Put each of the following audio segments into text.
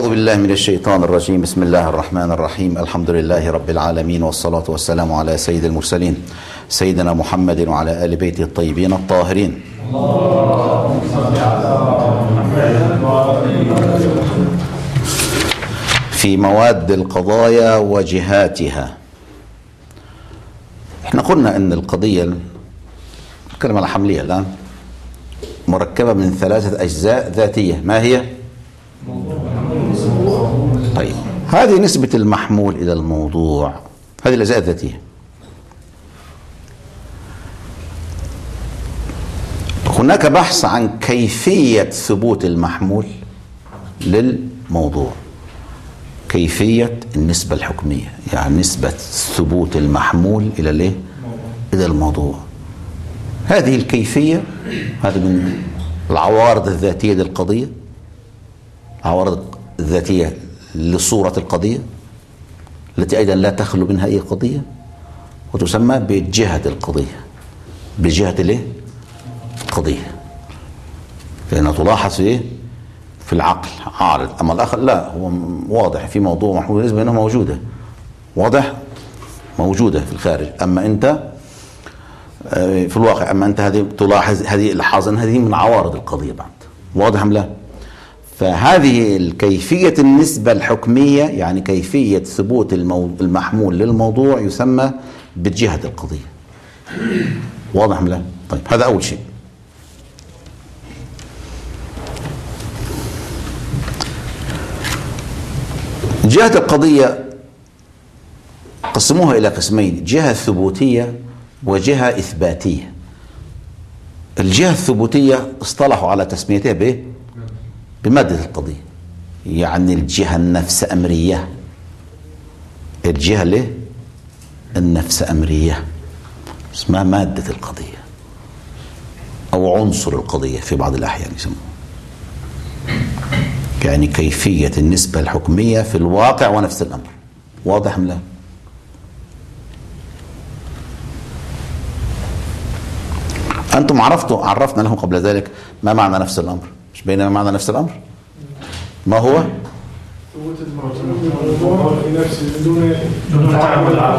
أعوذ بالله من الشيطان الرجيم. بسم الله الرحمن الرحيم. الحمد لله رب العالمين والصلاة والسلام على سيد المرسلين سيدنا محمد وعلى آل بيته الطيبين الطاهرين. في مواد القضايا وجهاتها. إحنا قلنا إن القضية نتكلم على حملية الآن مركبة من ثلاثة أجزاء ذاتية. ما هي؟ هذه نسبة المحمول إلى الموضوع. هذه الأجزاء الذاتية. هناك بحث عن كيفية ثبوت المحمول للموضوع. كيفية النسبة الحكمية يعني نسبة ثبوت المحمول إلى الإيه؟ إلى الموضوع. هذه الكيفية هذا من العوارض الذاتية للقضية. عوارض الذاتية لصورة القضية التي أيضا لا تخلو منها أي قضية وتسمى بجهة القضية. بجهة الايه؟ القضية لأنها تلاحظ في إيه؟ في العقل. عارض. أما الآخر لا هو واضح في موضوع محمول نسبة أنها موجودة. واضح؟ موجودة في الخارج. أما أنت آه، في الواقع أما أنت هذه تلاحظ هذه الحاظن هذه من عوارض القضية بعد. واضح أم لا؟ فهذه الكيفية النسبة الحكمية يعني كيفية ثبوت المحمول للموضوع يسمى بجهة القضية. واضح لا؟ طيب هذا أول شيء. جهة القضية قسموها إلى قسمين جهة ثبوتية وجهة إثباتية. الجهة الثبوتية اصطلحوا على تسميتها به بمادة القضية يعني الجهة النفس أمرية. الجهة ليه؟ النفس أمرية. اسمها مادة القضية. أو عنصر القضية في بعض الأحيان يسموه. يعني كيفية النسبة الحكمية في الواقع ونفس الأمر. واضح أم لا؟ أنتم عرفتوا عرفنا لهم قبل ذلك ما معنى نفس الأمر. مش بينما معنا نفس الأمر؟ ما هو؟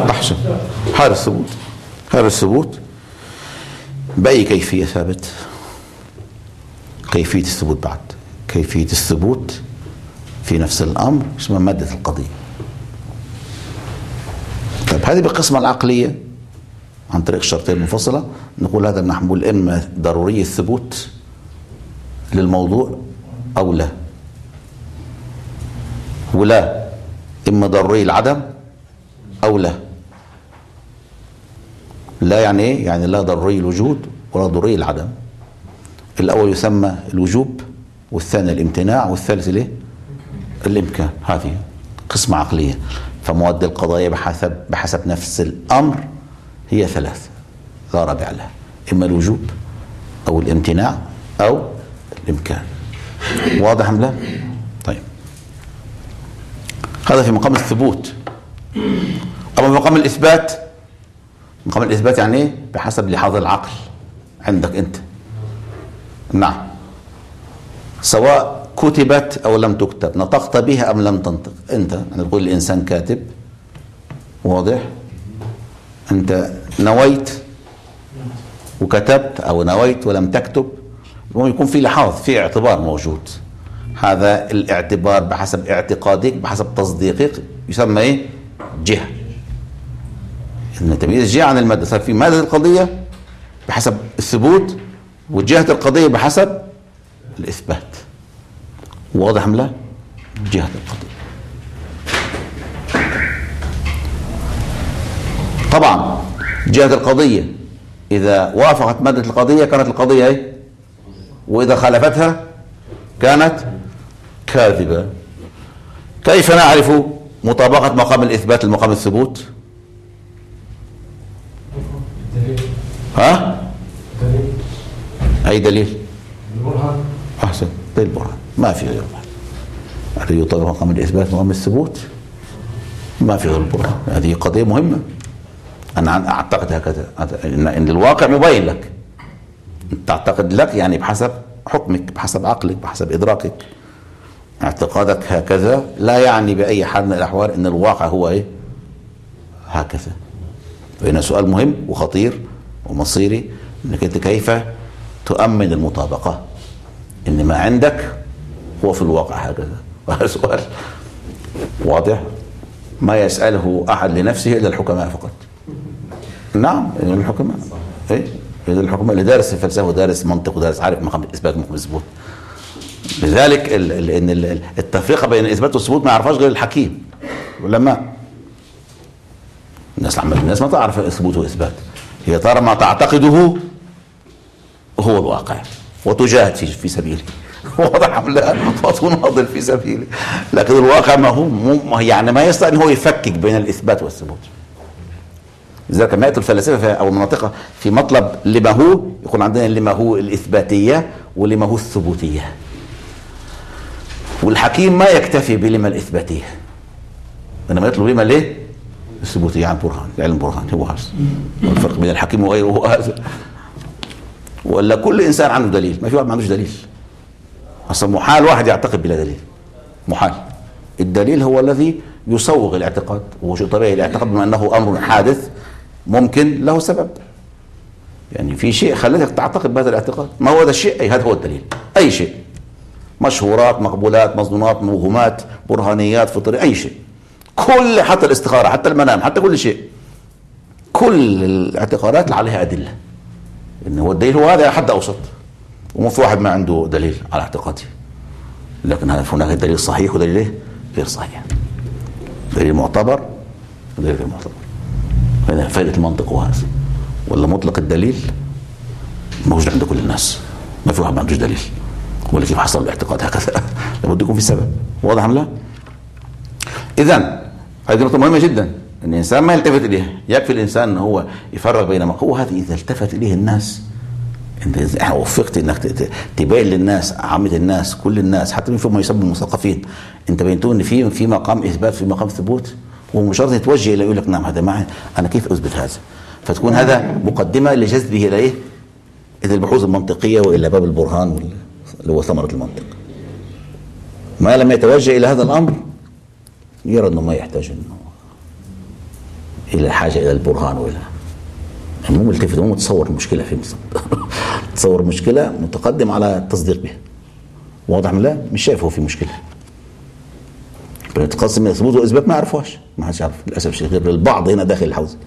أحسن. هذا الثبوت. هذا الثبوت. بأي كيفية ثابت؟ كيفية الثبوت بعد. كيفية الثبوت في نفس الأمر؟ اسمها مادة القضية. طيب هذه بالقسمة العقلية. عن طريق شرطين منفصلة. نقول هذا محمول إما ضروري الثبوت للموضوع أو لا. ولا إما ضروري العدم أو لا. لا يعني إيه؟ يعني لا ضروري الوجود ولا ضروري العدم. الأول يسمى الوجوب والثاني الامتناع والثالث الإيه؟ الإمكان. هذه قسمة عقلية. فمواد القضايا بحسب بحسب نفس الأمر هي ثلاث. لا رابع لها. إما الوجوب أو الامتناع أو الإمكان واضح أم لا؟ طيب. هذا في مقام الثبوت. أما في مقام الإثبات مقام الإثبات يعني إيه؟ بحسب لحاظ العقل عندك أنت. نعم. سواء كتبت أو لم تكتب نطقت بها أم لم تنطق. أنت يعني أنا بقول الإنسان كاتب. واضح؟ أنت نويت وكتبت أو نويت ولم تكتب. يكون في لحاظ في اعتبار موجود. هذا الاعتبار بحسب اعتقادك بحسب تصديقك يسمى إيه؟ جهة. إن تمييز الجهة عن المادة. صار في مادة القضية بحسب الثبوت وجهة القضية بحسب الإثبات. واضح أم لا؟ جهة القضية. طبعا جهة القضية إذا وافقت مادة القضية كانت القضية إيه؟ وإذا خالفتها كانت كاذبة. كيف نعرف مطابقة مقام الإثبات لمقام الثبوت؟ ها؟ أي دليل؟ البرهان. أحسن دليل البرهان. ما في غير البرهان. هل يطابق مقام الإثبات مقام الثبوت. ما في غير البرهان. هذه قضية مهمة. أنا أعتقد هكذا. إن الواقع مبين لك. تعتقد لك يعني بحسب حكمك بحسب عقلك بحسب إدراكك. اعتقادك هكذا لا يعني بأي حال من الأحوال أن الواقع هو إيه؟ هكذا. فهنا سؤال مهم وخطير ومصيري أنك أنت كيف تؤمن المطابقة؟ أن ما عندك هو في الواقع هكذا. وهذا سؤال واضح. ما يسأله أحد لنفسه إلا الحكماء فقط. نعم الحكماء. إيه؟ الحكومة اللي دارس الفلسفة ودارس منطق ودارس عارف إثبات مقابل الثبوت. لذلك إن التفرقه بين الاثبات والثبوت ما يعرفهاش غير الحكيم ولما الناس الناس ما تعرف إثبوت وإثبات هي ترى ما تعتقده هو الواقع وتجاهد في سبيله. واضح أم لا؟ وتناضل في سبيله. لكن الواقع ما هو يعني ما يستطيع إن هو يفكك بين الإثبات والثبوت. لذلك لما ياتوا الفلاسفه أو المناطقة في مطلب لما هو يكون عندنا لما هو الإثباتية ولما هو الثبوتية. والحكيم ما يكتفي بلما الإثباتية. انما يطلب لما ليه؟ الثبوتية عن برهان علم برهان هو هذا. الفرق بين الحكيم وغيره هذا. ولا كل إنسان عنده دليل ما في واحد ما عندوش دليل. أصلا محال واحد يعتقد بلا دليل. محال. الدليل هو الذي يصوغ الاعتقاد وهو شيء طبيعي. الاعتقاد بما أنه أمر حادث ممكن له سبب. يعني في شيء خلتك تعتقد بهذا الاعتقاد. ما هو هذا الشيء؟ هذا هو الدليل. أي شيء. مشهورات مقبولات مظنونات موهومات برهانيات فطرية أي شيء. كل حتى الاستخارة حتى المنام حتى كل شيء. كل الاعتقادات اللي عليها أدلة. إن هو الدليل هو هذا حد أوسط. وما في واحد ما عنده دليل على اعتقاده لكن هناك دليل صحيح ودليل إيه؟ غير صحيح. دليل معتبر ودليل غير معتبر. فائدة المنطق وهذا ولا مطلق الدليل موجود عند كل الناس. ما في واحد ما عندوش دليل. ولا كيف حصل الاعتقاد هكذا. لابد يكون في سبب. واضح أم لا؟ اذا هذه نقطة مهمة جدا. إن الإنسان ما يلتفت إليها. يكفي الإنسان إن هو يفرق بين ما هو هذه إذا التفت إليه الناس. انت إحنا وفقت إنك تبين للناس عامة الناس كل الناس حتى من فيهم ما يسموا المثقفين. أنت بينتون إن في في مقام إثبات في مقام ثبوت. ومش يتوجه إلى يقول لك نعم هذا معي أنا كيف أثبت هذا؟ فتكون هذا مقدمة لجذبه إلى إيه؟ إلى البحوث المنطقية وإلى باب البرهان اللي هو ثمرة المنطق. ما لم يتوجه إلى هذا الأمر يرى إنه ما يحتاج إنه إلى حاجة إلى البرهان والى يعني مو ملتفت مو متصور المشكلة فين تصور مشكلة متقدم على التصديق بها واضح من لا؟ مش شايف هو في مشكلة. بنتقسم ثبوت واثبات ما عرفوهاش. ما حدش يعرف. للأسف الشيء غير البعض هنا داخل الحوزة.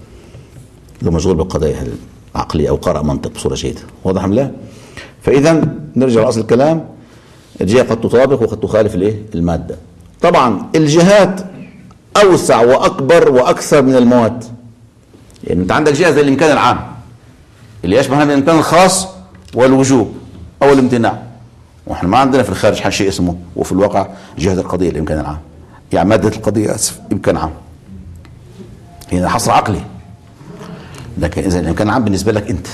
اللي مشغول بالقضايا العقلية أو قرأ منطق بصورة جيدة. واضح أم لا؟ فإذا نرجع لأصل الكلام. الجهة قد تطابق وقد تخالف الإيه؟ المادة. طبعا الجهات أوسع وأكبر وأكثر من المواد. يعني أنت عندك جهة زي الإمكان العام اللي يشبه هذا الإمكان الخاص والوجوب أو الامتناع. وإحنا ما عندنا في الخارج شيء اسمه وفي الواقع جهة القضية الإمكان العام. يعني مادة القضية أسف إمكان عام هنا حصر عقلي لكن إذا الإمكان عام بالنسبة لك أنت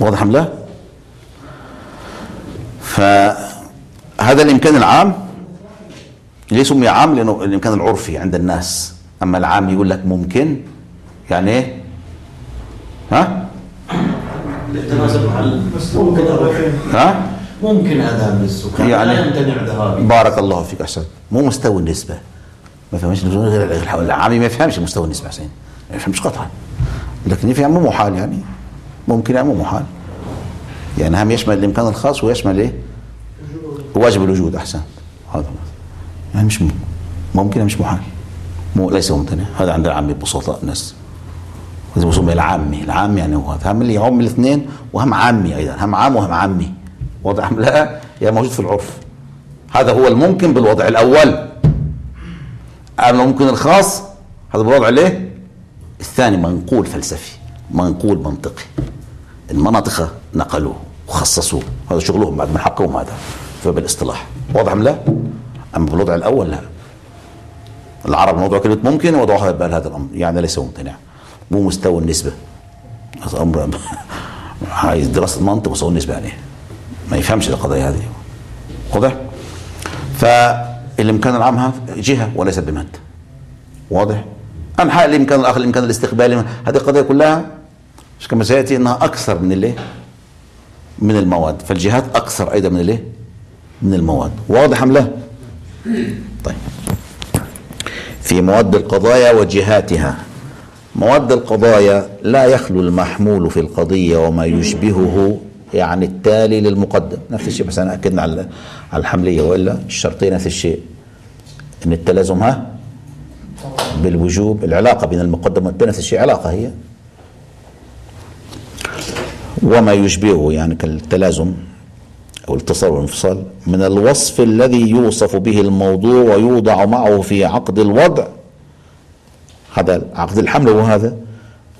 واضح أم لا؟ فهذا الإمكان العام ليه سمي عام؟ لأنه الإمكان العرفي عند الناس أما العام يقول لك ممكن يعني إيه؟ ها؟ ها؟ ممكن أذهب للسكان يعني لا يمتنع ذهابي. بارك الله فيك أحسن. مو مستوي النسبة. ما فهمش العامي ما يفهمش مستوى النسبة حسين. ما يفهمش قطعا. لكن يفهم مو محال يعني. ممكن يعني، مو محال. يعني هم يشمل الإمكان الخاص ويشمل إيه؟ واجب الوجود أحسن. هذا يعني مش ممكن يعني مش محال. مو ليس ممتنع. هذا عند العامي بسطاء الناس. هذا بسمى العامي يعني هو. هم اللي هم الاثنين وهم عامي أيضا. هم عام وهم عامي. وضع لا يا موجود في العرف. هذا هو الممكن بالوضع الأول. أما الممكن الخاص هذا بالوضع الايه الثاني منقول فلسفي منقول منطقي. المناطق نقلوه وخصصوه. هذا شغلهم بعد ما حققوا هذا فبالاصطلاح واضح أم لا؟ أما بالوضع الأول لا. العرب وضعوا كلمة ممكن وضعها بقى هذا الأمر. يعني ليس ممتنع مو مستوى النسبة. هذا أمر عايز دراسة منطق مستوى النسبة يعني ما يفهمش القضايا هذه. واضح؟ فالامكان العام هذا جهة وليست بمادة. واضح؟ انحاء الامكان الآخر الامكان الاستقبالي هذه القضايا كلها مش كما سيأتي إنها أكثر من الايه من المواد. فالجهات أكثر أيضا من الايه من المواد. واضح أم لا؟ طيب. في مواد القضايا وجهاتها. مواد القضايا لا يخلو المحمول في القضية وما يشبهه يعني التالي للمقدم. نفس الشيء بس أنا أكدنا على على الحملية. وإلا الشرطين نفس الشيء. إن التلازم ها بالوجوب العلاقة بين المقدم والتالي نفس الشيء علاقة هي. وما يشبهه يعني كالتلازم أو الاتصال والانفصال من الوصف الذي يوصف به الموضوع ويوضع معه في عقد الوضع. هذا عقد الحمل وهذا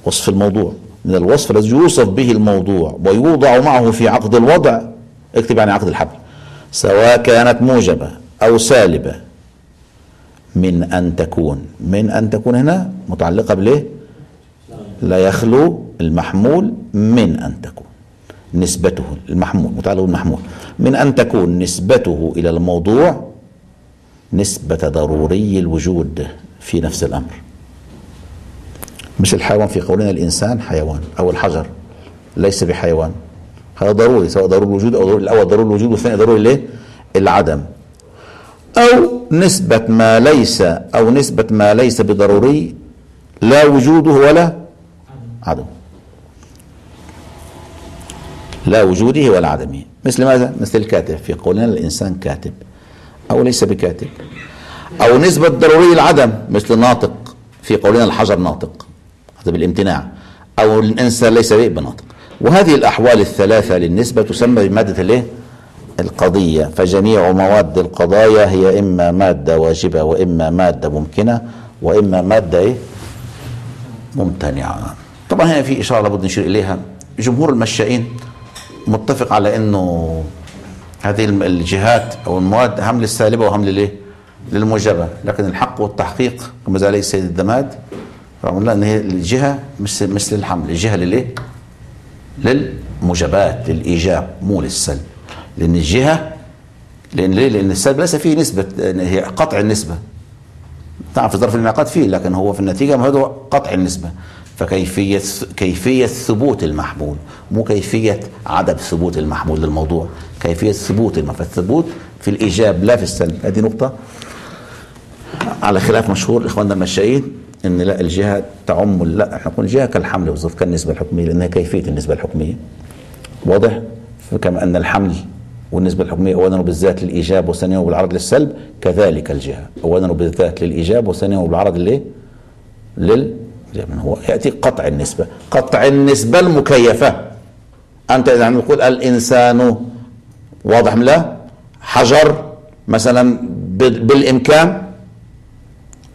وصف الموضوع. من الوصف الذي يوصف به الموضوع ويوضع معه في عقد الوضع اكتب يعني عقد الحبل. سواء كانت موجبة أو سالبة من أن تكون. من أن تكون هنا متعلقة بليه؟ لا يخلو المحمول من أن تكون. نسبته المحمول متعلق بالمحمول. من أن تكون نسبته إلى الموضوع نسبة ضروري الوجود في نفس الأمر. مش الحيوان في قولنا الإنسان حيوان أو الحجر ليس بحيوان. هذا ضروري سواء ضروري الوجود أو ضروري الأول ضروري الوجود والثاني ضروري الإيه؟ العدم. أو نسبة ما ليس أو نسبة ما ليس بضروري لا وجوده ولا عدمه. لا وجوده ولا عدمه. مثل ماذا؟ مثل الكاتب في قولنا الإنسان كاتب أو ليس بكاتب. أو نسبة ضروري العدم مثل ناطق في قولنا الحجر ناطق. أخذ بالامتناع أو الإنسان ليس به بناطق وهذه الأحوال الثلاثة للنسبة تسمى بمادة الإيه؟ القضية فجميع مواد القضايا هي إما مادة واجبة وإما مادة ممكنة وإما مادة إيه؟ ممتنعة طبعا هنا في إشارة لابد نشير إليها جمهور المشائين متفق على أنه هذه الجهات أو المواد هم للسالبة وهم للإيه؟ للموجبة لكن الحق والتحقيق كما زال السيد الدماد رغم الله إن هي الجهه مثل مثل الحمل الجهه للإيه؟ للمجابات للإيجاب مو للسلب. لأن الجهه لأن ليه؟ لأن السلب ليس فيه نسبة هي قطع النسبة. نعم في ظرف الانعقاد فيه لكن هو في النتيجة ما هو قطع النسبة. فكيفية كيفية ثبوت المحمول. مو كيفية عدم ثبوت المحمول للموضوع. كيفية ثبوت فالثبوت في الإيجاب لا في السلب. هذه نقطة. على خلاف مشهور إخواننا المشائين إن لا الجهة تعم لا إحنا نقول الجهة كالحمل بالظبط كالنسبة الحكمية لأنها كيفية النسبة الحكمية. واضح؟ فكما أن الحمل والنسبة الحكمية أولا بالذات للإيجاب وثانيا وبالعرض للسلب كذلك الجهة. أولا بالذات للإيجاب وثانيا وبالعرض للإيه؟ لل هو يأتي قطع النسبة. قطع النسبة المكيفة. أنت إذا عندما تقول الإنسان واضح لا؟ حجر مثلا بالإمكان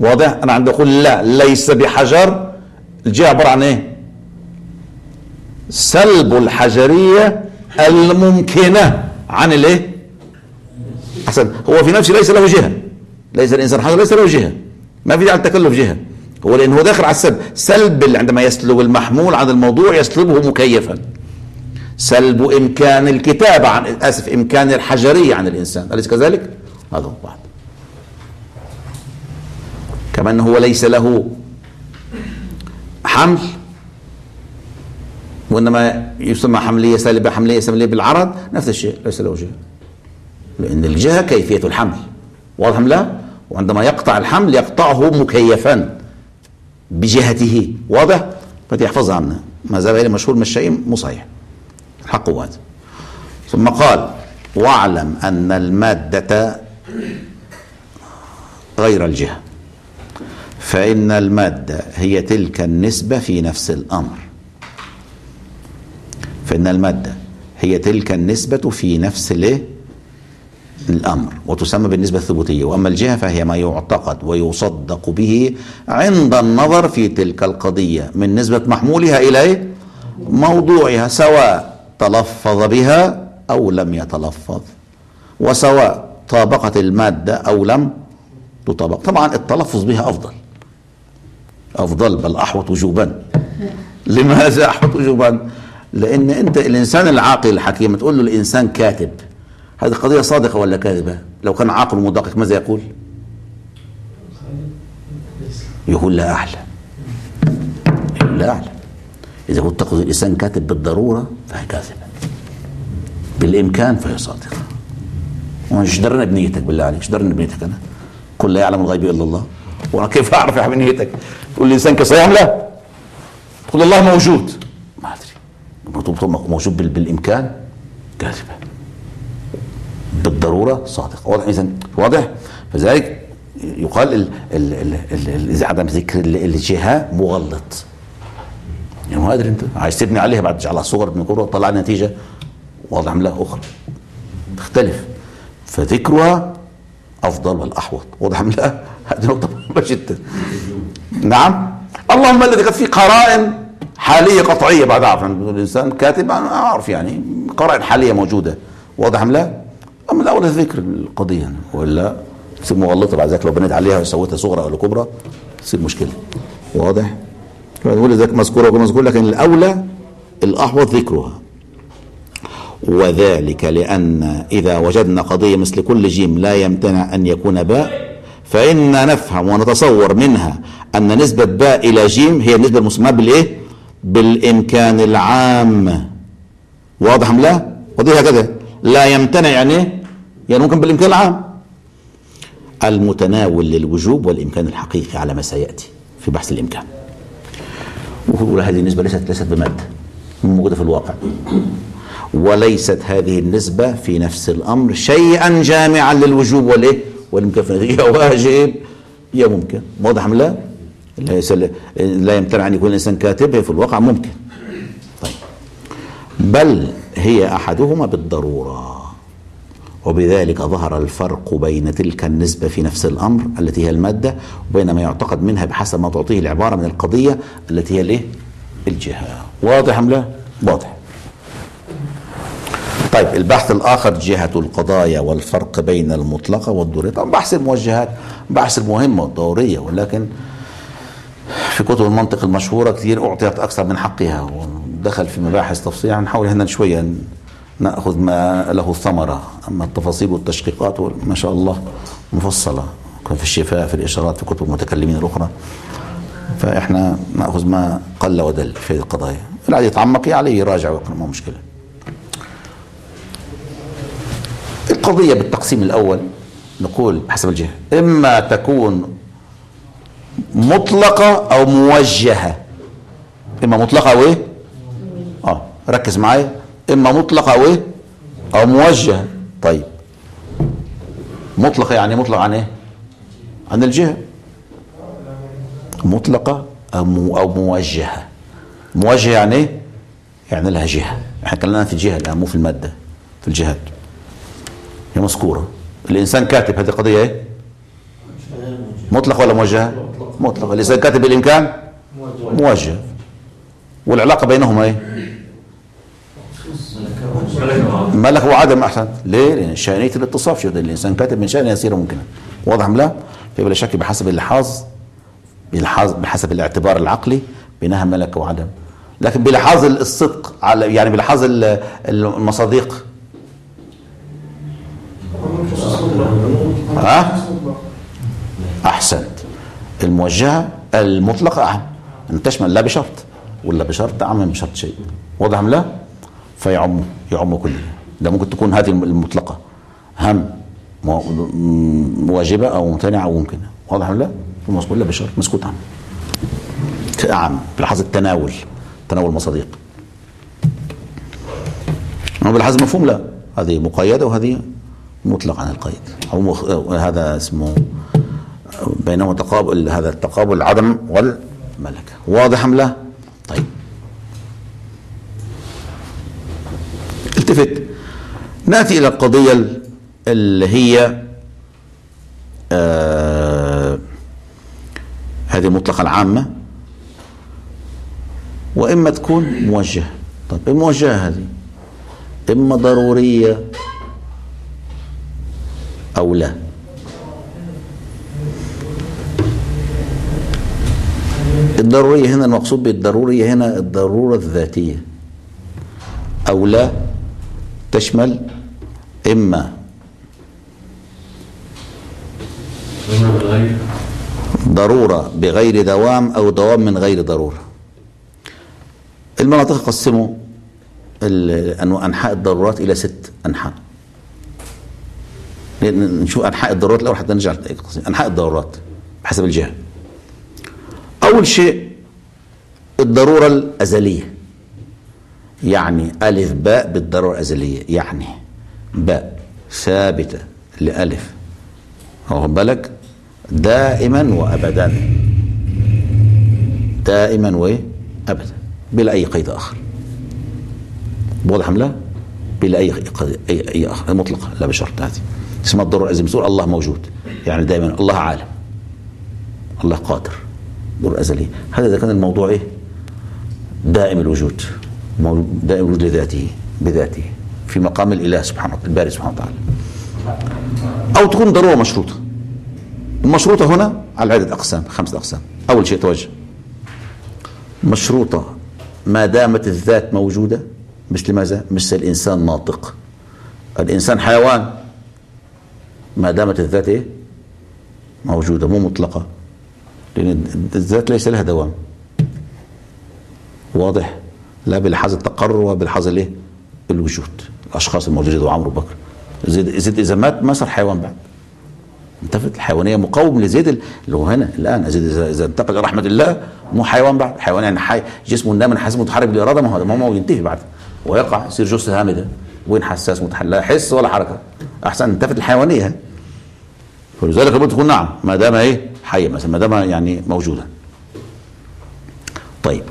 واضح؟ أنا عندي أقول لا ليس بحجر. الجي عبارة عن إيه؟ سلب الحجرية الممكنة. عن الإيه؟ حسن. هو في نفسه ليس له جهة. ليس الإنسان حجر ليس له جهة. ما في على التكلف جهة. هو لأن هو داخل على السلب. سلب عندما يسلب المحمول عن الموضوع يسلبه مكيفا. سلب إمكان الكتابة عن اسف إمكان الحجرية عن الإنسان. أليس كذلك؟ هذا هو بعض كمان هو ليس له حمل وإنما يسمى حملية سالبة حملية سالبة بالعرض نفس الشيء ليس له جهة. لأن الجهة كيفية الحمل. واضح لا؟ وعندما يقطع الحمل يقطعه مكيفا بجهته. واضح؟ فتحفظها عنا. ما زال إلى مشهور من الشيء مو صحيح. الحق هو هذا ثم قال واعلم أن المادة غير الجهة. فإن المادة هي تلك النسبة في نفس الأمر. فإن المادة هي تلك النسبة في نفس الايه الأمر وتسمى بالنسبة الثبوتية. وأما الجهة فهي ما يعتقد ويصدق به عند النظر في تلك القضية من نسبة محمولها إلى موضوعها سواء تلفظ بها أو لم يتلفظ وسواء طابقت المادة أو لم تطابق. طبعا التلفظ بها أفضل. أفضل بل أحوط وجوبا لماذا أحوط وجوبا لأن أنت الإنسان العاقل الحكيم تقول له الإنسان كاتب. هذه قضية صادقة ولا كاذبة؟ لو كان عاقل مدقق ماذا يقول؟ يقول لا أعلم. يقول لا أعلم. إذا كنت تقول الإنسان كاتب بالضرورة فهي كاذبة. بالإمكان فهي صادقة. ومش درنا بنيتك بالله عليك؟ شدرنا بنيتك أنا؟ كل لا يعلم الغيب إلا الله. وأنا كيف أعرف يا حبيب نيتك تقول لي إنسان صيام لا. تقول الله موجود. ما أدري. موجود بالإمكان؟ كاذبة. بالضرورة صادق واضح اذا واضح. فذلك يقال ال ال ال ال عدم ذكر الجهة مغلط. يعني ما أدري أنت. عايز تبني عليها بعد على صور من قرة طلع نتيجة واضح عملها أخرى. تختلف. فذكرها أفضل والأحوط. واضح عملها هذه نقطة مهمة جدا. نعم. اللهم الذي قد في قرائن حالية قطعية بعد عفوا. بيقول الإنسان كاتب أنا أعرف يعني قرائن حالية موجودة. واضح أم لا؟ أما الأول ذكر القضية. ولا تصير مغلطة بعد ذلك لو بنيت عليها وسويتها صغرى أو كبرى تصير مشكلة. واضح؟ ولذلك مذكورة وغير مذكورة لكن الأولى الأحوط ذكرها. وذلك لأن إذا وجدنا قضية مثل كل جيم لا يمتنع أن يكون باء. فإن نفهم ونتصور منها أن نسبة باء إلى جيم هي النسبة المسمى بالإيه؟ بالإمكان العام. واضح أم لا؟ وضيها هكذا لا يمتنع يعني يعني ممكن بالإمكان العام. المتناول للوجوب والإمكان الحقيقي على ما سيأتي في بحث الإمكان. وهذه النسبة ليست ليست بمادة. موجودة في الواقع. وليست هذه النسبة في نفس الأمر شيئا جامعا للوجوب والإيه؟ والمكافئ هي واجب هي ممكن واضح أم لا؟ لا يمتنع أن يكون الإنسان كاتب هي في الواقع ممكن طيب بل هي أحدهما بالضرورة وبذلك ظهر الفرق بين تلك النسبة في نفس الأمر التي هي المادة وبين ما يعتقد منها بحسب ما تعطيه العبارة من القضية التي هي الإيه؟ الجهة واضح أم لا؟ واضح طيب البحث الآخر جهة القضايا والفرق بين المطلقة والدورية. طبعا بحث الموجهات بحث المهمه والدورية ولكن في كتب المنطق المشهورة كثير أعطيت أكثر من حقها ودخل في مباحث تفصيليه نحاول هنا شوية نأخذ ما له ثمرة أما التفاصيل والتشقيقات ما شاء الله مفصلة في الشفاء في الإشارات في كتب المتكلمين الأخرى. فإحنا نأخذ ما قل ودل في هذه القضايا. العادي يتعمق عليه يراجع ويقرا ما مشكلة. القضية بالتقسيم الأول نقول حسب الجهة إما تكون مطلقة أو موجهة إما مطلقة أو إيه؟ آه ركز معايا إما مطلقة أو إيه؟ أو موجهة طيب مطلقة يعني مطلق عن إيه؟ عن الجهة مطلقة أو أو موجهة موجهة يعني إيه؟ يعني لها جهة إحنا اتكلمنا في الجهة الآن مو في المادة في الجهات هي مسكورة الإنسان كاتب. هذه قضية إيه؟ مطلق ولا موجهة مطلق. الإنسان كاتب بالإمكان؟ موجه. والعلاقة بينهما إيه؟ ملك وعدم أحسن. ليه؟ لأن شأنية الاتصاف. شو الإنسان كاتب من شان يسير ممكنة واضح لا؟ بلا شك بحسب اللحاظ بحسب الاعتبار العقلي بينها ملك وعدم. لكن بلحاظ الصدق على يعني بلحاظ المصادق ها؟ أحسنت. الموجهة المطلقة اعم ان تشمل لا بشرط. ولا بشرط أعم من شرط شيء. وضعهم لا؟ فيعم يعم كله. ده ممكن تكون هذه المطلقة هم واجبه أو ممتنعة أو ممكنة. واضح ولا لا؟ مسكوت لا بشرط. مسكوت عام اعم بلحاظ التناول تناول مصادق بالحاظ مفهوم؟ لا. هذه مقيده وهذه مطلق عن القيد. أو هذا اسمه بينما تقابل هذا التقابل العدم والملكه واضح أم لا؟ طيب. التفت. نأتي إلى القضية اللي هي آه هذه المطلقه العامة. وإما تكون موجهة. طيب الموجهه هذه. إما ضرورية. أولى الضرورية هنا المقصود بالضرورية هنا الضرورة الذاتية. أو لا تشمل إما ضرورة بغير دوام أو دوام من غير ضرورة. المناطق قسموا أنحاء الضرورات إلى ست أنحاء. نشوف أنحاء الضرورات الأول حتى نرجع أنحاء الضرورات بحسب الجهة. أول شيء الضرورة الأزلية. يعني ألف باء بالضرورة الأزلية. يعني باء ثابتة لألف. واخد بالك. دائما وابدا. دائما وابدا. بلا أي قيد آخر. واضح أم لا؟ بلا أي أي أي آخر. مطلقة لا بشرط هذه. اسمها الضروره زي ما الله موجود. يعني دايما الله عالم. الله قادر. ضروره أزلي هذا اذا كان الموضوع إيه؟ دائم الوجود. دائم الوجود لذاته بذاته. في مقام الإله سبحانه الباري سبحانه وتعالى. أو تكون ضرورة مشروطة. المشروطة هنا على عده أقسام خمسة أقسام. أول شيء توجه. مشروطة. ما دامت الذات موجودة مش لماذا؟ مش الإنسان ناطق. الإنسان حيوان. ما دامت الذات إيه؟ موجودة مو مطلقة. لأن الذات ليس لها دوام. واضح. لا بلحاظ التقرر ولا بلحاظ الإيه؟ الوجود. الأشخاص الموجودين وعمر بكر. زيد زيد إذا مات ما صار حيوان بعد. انتفت. الحيوانية مقاوم لزيد اللي هو هنا الآن. زيد إذا انتقل إلى رحمة الله مو حيوان بعد. حيوان يعني حي جسمه دائما حاسمه متحرك بالإرادة ما هو ما هو ينتهي بعد. ويقع يصير جثة هامدة. وين حساس متحلى حس ولا حركة. أحسن نلتفت الحيوانية. فلذلك ربنا تقول نعم ما دام إيه حية مثلا ما دام يعني موجودة. طيب.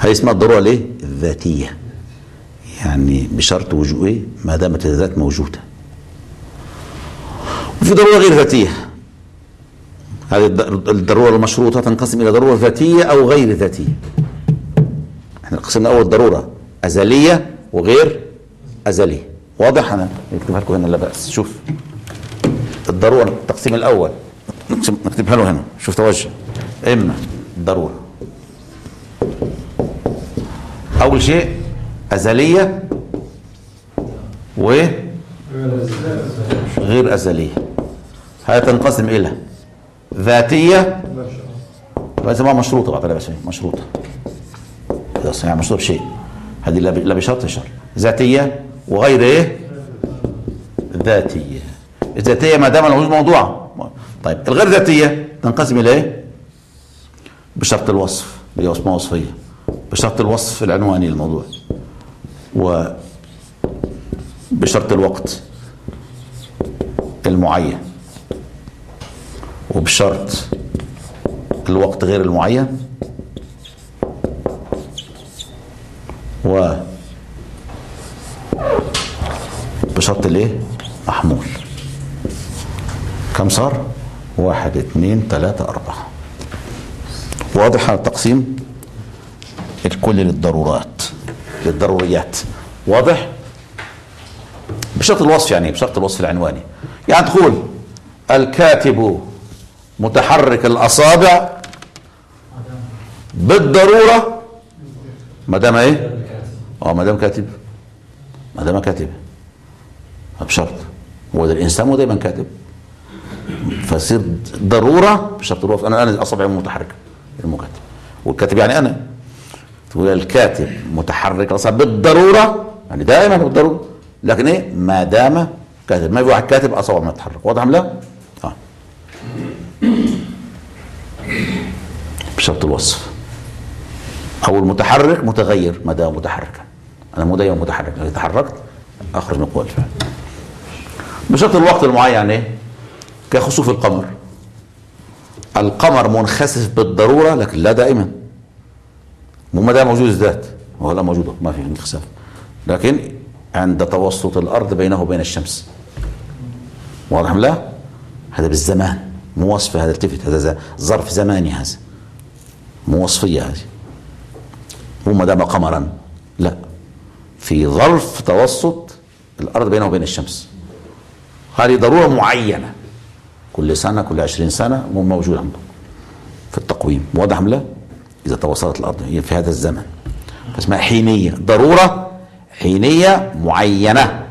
هي اسمها الضرورة ليه؟ الذاتية. يعني بشرط وجوه إيه؟ ما دامت الذات موجودة. وفي ضرورة غير ذاتية. هذه الضرورة المشروطة تنقسم إلى ضرورة ذاتية أو غير ذاتية. إحنا قسمنا اول ضرورة أزلية وغير أزلي. واضح أنا؟ نكتبها لكم هنا لا بأس. شوف. الضرورة التقسيم الأول. نكتبها له هنا. شوف توجه. إما الضرورة. أول شيء أزلية و غير أزلية. هذه تنقسم إلى ذاتية. بسموها مشروطة بعد بس مشروطة يعني مشروط. شيء هذه لا بشرط شر ذاتية وغير إيه ذاتية الذاتية ما دام ملهوش موضوع. طيب الغير ذاتية تنقسم إلى إيه بشرط الوصف اللي اسمها وصفية. بشرط الوصف العنواني للموضوع. و بشرط الوقت المعين. وبشرط الوقت غير المعين. و بشرط الايه؟ محمول. كم صار؟ واحد اتنين تلاتة أربعة. واضح على التقسيم؟ الكل للضرورات للضروريات. واضح؟ بشرط الوصف يعني بشرط الوصف العنواني. يعني تقول الكاتب متحرك الأصابع بالضرورة ما دام إيه؟ آه ما دام كاتب. ما دام كاتب. بشرط. هو ده الإنسان هو دايما كاتب. فصير ضرورة بشرط الوقف أنا أنا اصابعي متحركه المكاتب. والكاتب يعني أنا. تقول الكاتب متحرك الاصابع بالضرورة يعني دائما بالضرورة. لكن إيه؟ ما دام كاتب. ما في واحد كاتب اصابعه ما تتحرك واضح أم لا؟ آه. بشرط الوصف. أو المتحرك متغير ما دام متحركا. أنا مو دايما متحرك. إذا تحركت أخرج من قوة الفعل. بشرط الوقت المعين إيه؟ كخسوف القمر. القمر منخسف بالضرورة لكن لا دائما. مو ده موجود الذات. هو لا موجود ما في انخساف. لكن عند توسط الأرض بينه وبين الشمس. واضح لا؟ هذا بالزمان. مو وصفة هذا التفت هذا ظرف زماني هذا. مو وصفية هذه. مو دام قمرا. لا. في ظرف توسط الأرض بينه وبين الشمس. هذه ضرورة معينة. كل سنة كل 20 سنة موجود عندهم. في التقويم. واضح أم لا؟ إذا توصلت الأرض. هي في هذا الزمن. اسمها حينية. ضرورة حينية معينة.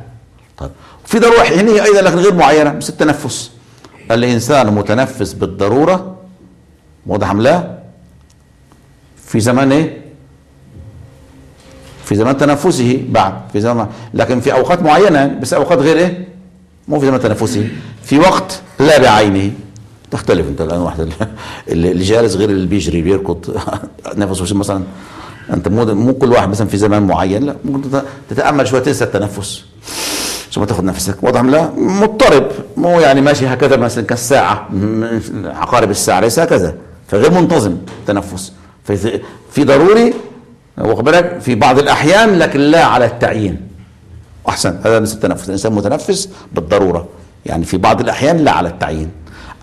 طيب. في ضرورة حينية أيضا لكن غير معينة. بس التنفس. الإنسان متنفس بالضرورة. واضح أم لا؟ في زمان إيه؟ في زمان تنفسه بعد. في زمان لكن في أوقات معينة. بس أوقات غير إيه؟ مو في زمن تنافسي في وقت لا بعينه. تختلف انت الآن واحد اللي جالس غير اللي بيجري بيركض. نفسه مثلا؟ أنت مو مو كل واحد مثلا في زمان معين. لا ممكن تتأمل شوية تنسى التنفس ثم تأخذ نفسك. وضعهم لا؟ مضطرب. مو يعني ماشي هكذا مثلا كالساعة. عقارب الساعة ليس هكذا. فغير منتظم التنفس. في ضروري واخد بالك؟ في بعض الأحيان لكن لا على التعيين. أحسن. هذا ليس التنفس الإنسان متنفس بالضرورة. يعني في بعض الأحيان لا على التعيين.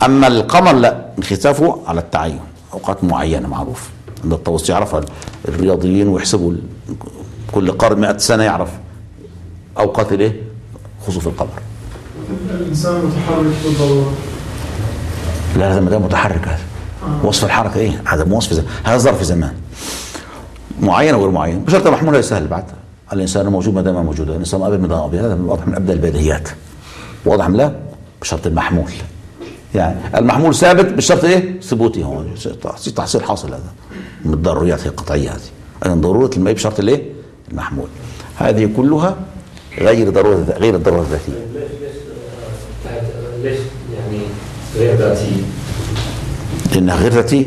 أما القمر لا انخسافه على التعين أوقات معينة معروف. عند الطوس يعرفها الرياضيين ويحسبوا كل قرن 100 سنة يعرف أوقات الإيه؟ خصوص القمر. الإنسان متحرك بالضروره لا هذا مدام متحرك هذا. آه. وصف الحركة إيه؟ هذا مو وصف هذا ظرف زمان. معين وغير معين؟ بشرط محمولها يسهل بعد الإنسان موجود ما دام موجود. يعني الإنسان قبل ما هذا واضح من ابدا البديهيات واضح لا؟ بشرط المحمول. يعني المحمول ثابت بشرط إيه؟ ثبوتي هون. تحصيل حاصل هذا. من الضروريات القطعية هذه. ان ضرورة الماء بشرط الإيه؟ المحمول. هذه كلها غير ضرورة غير الضرورة الذاتية. ليش يعني غير ذاتية؟ لأنها غير ذاتية.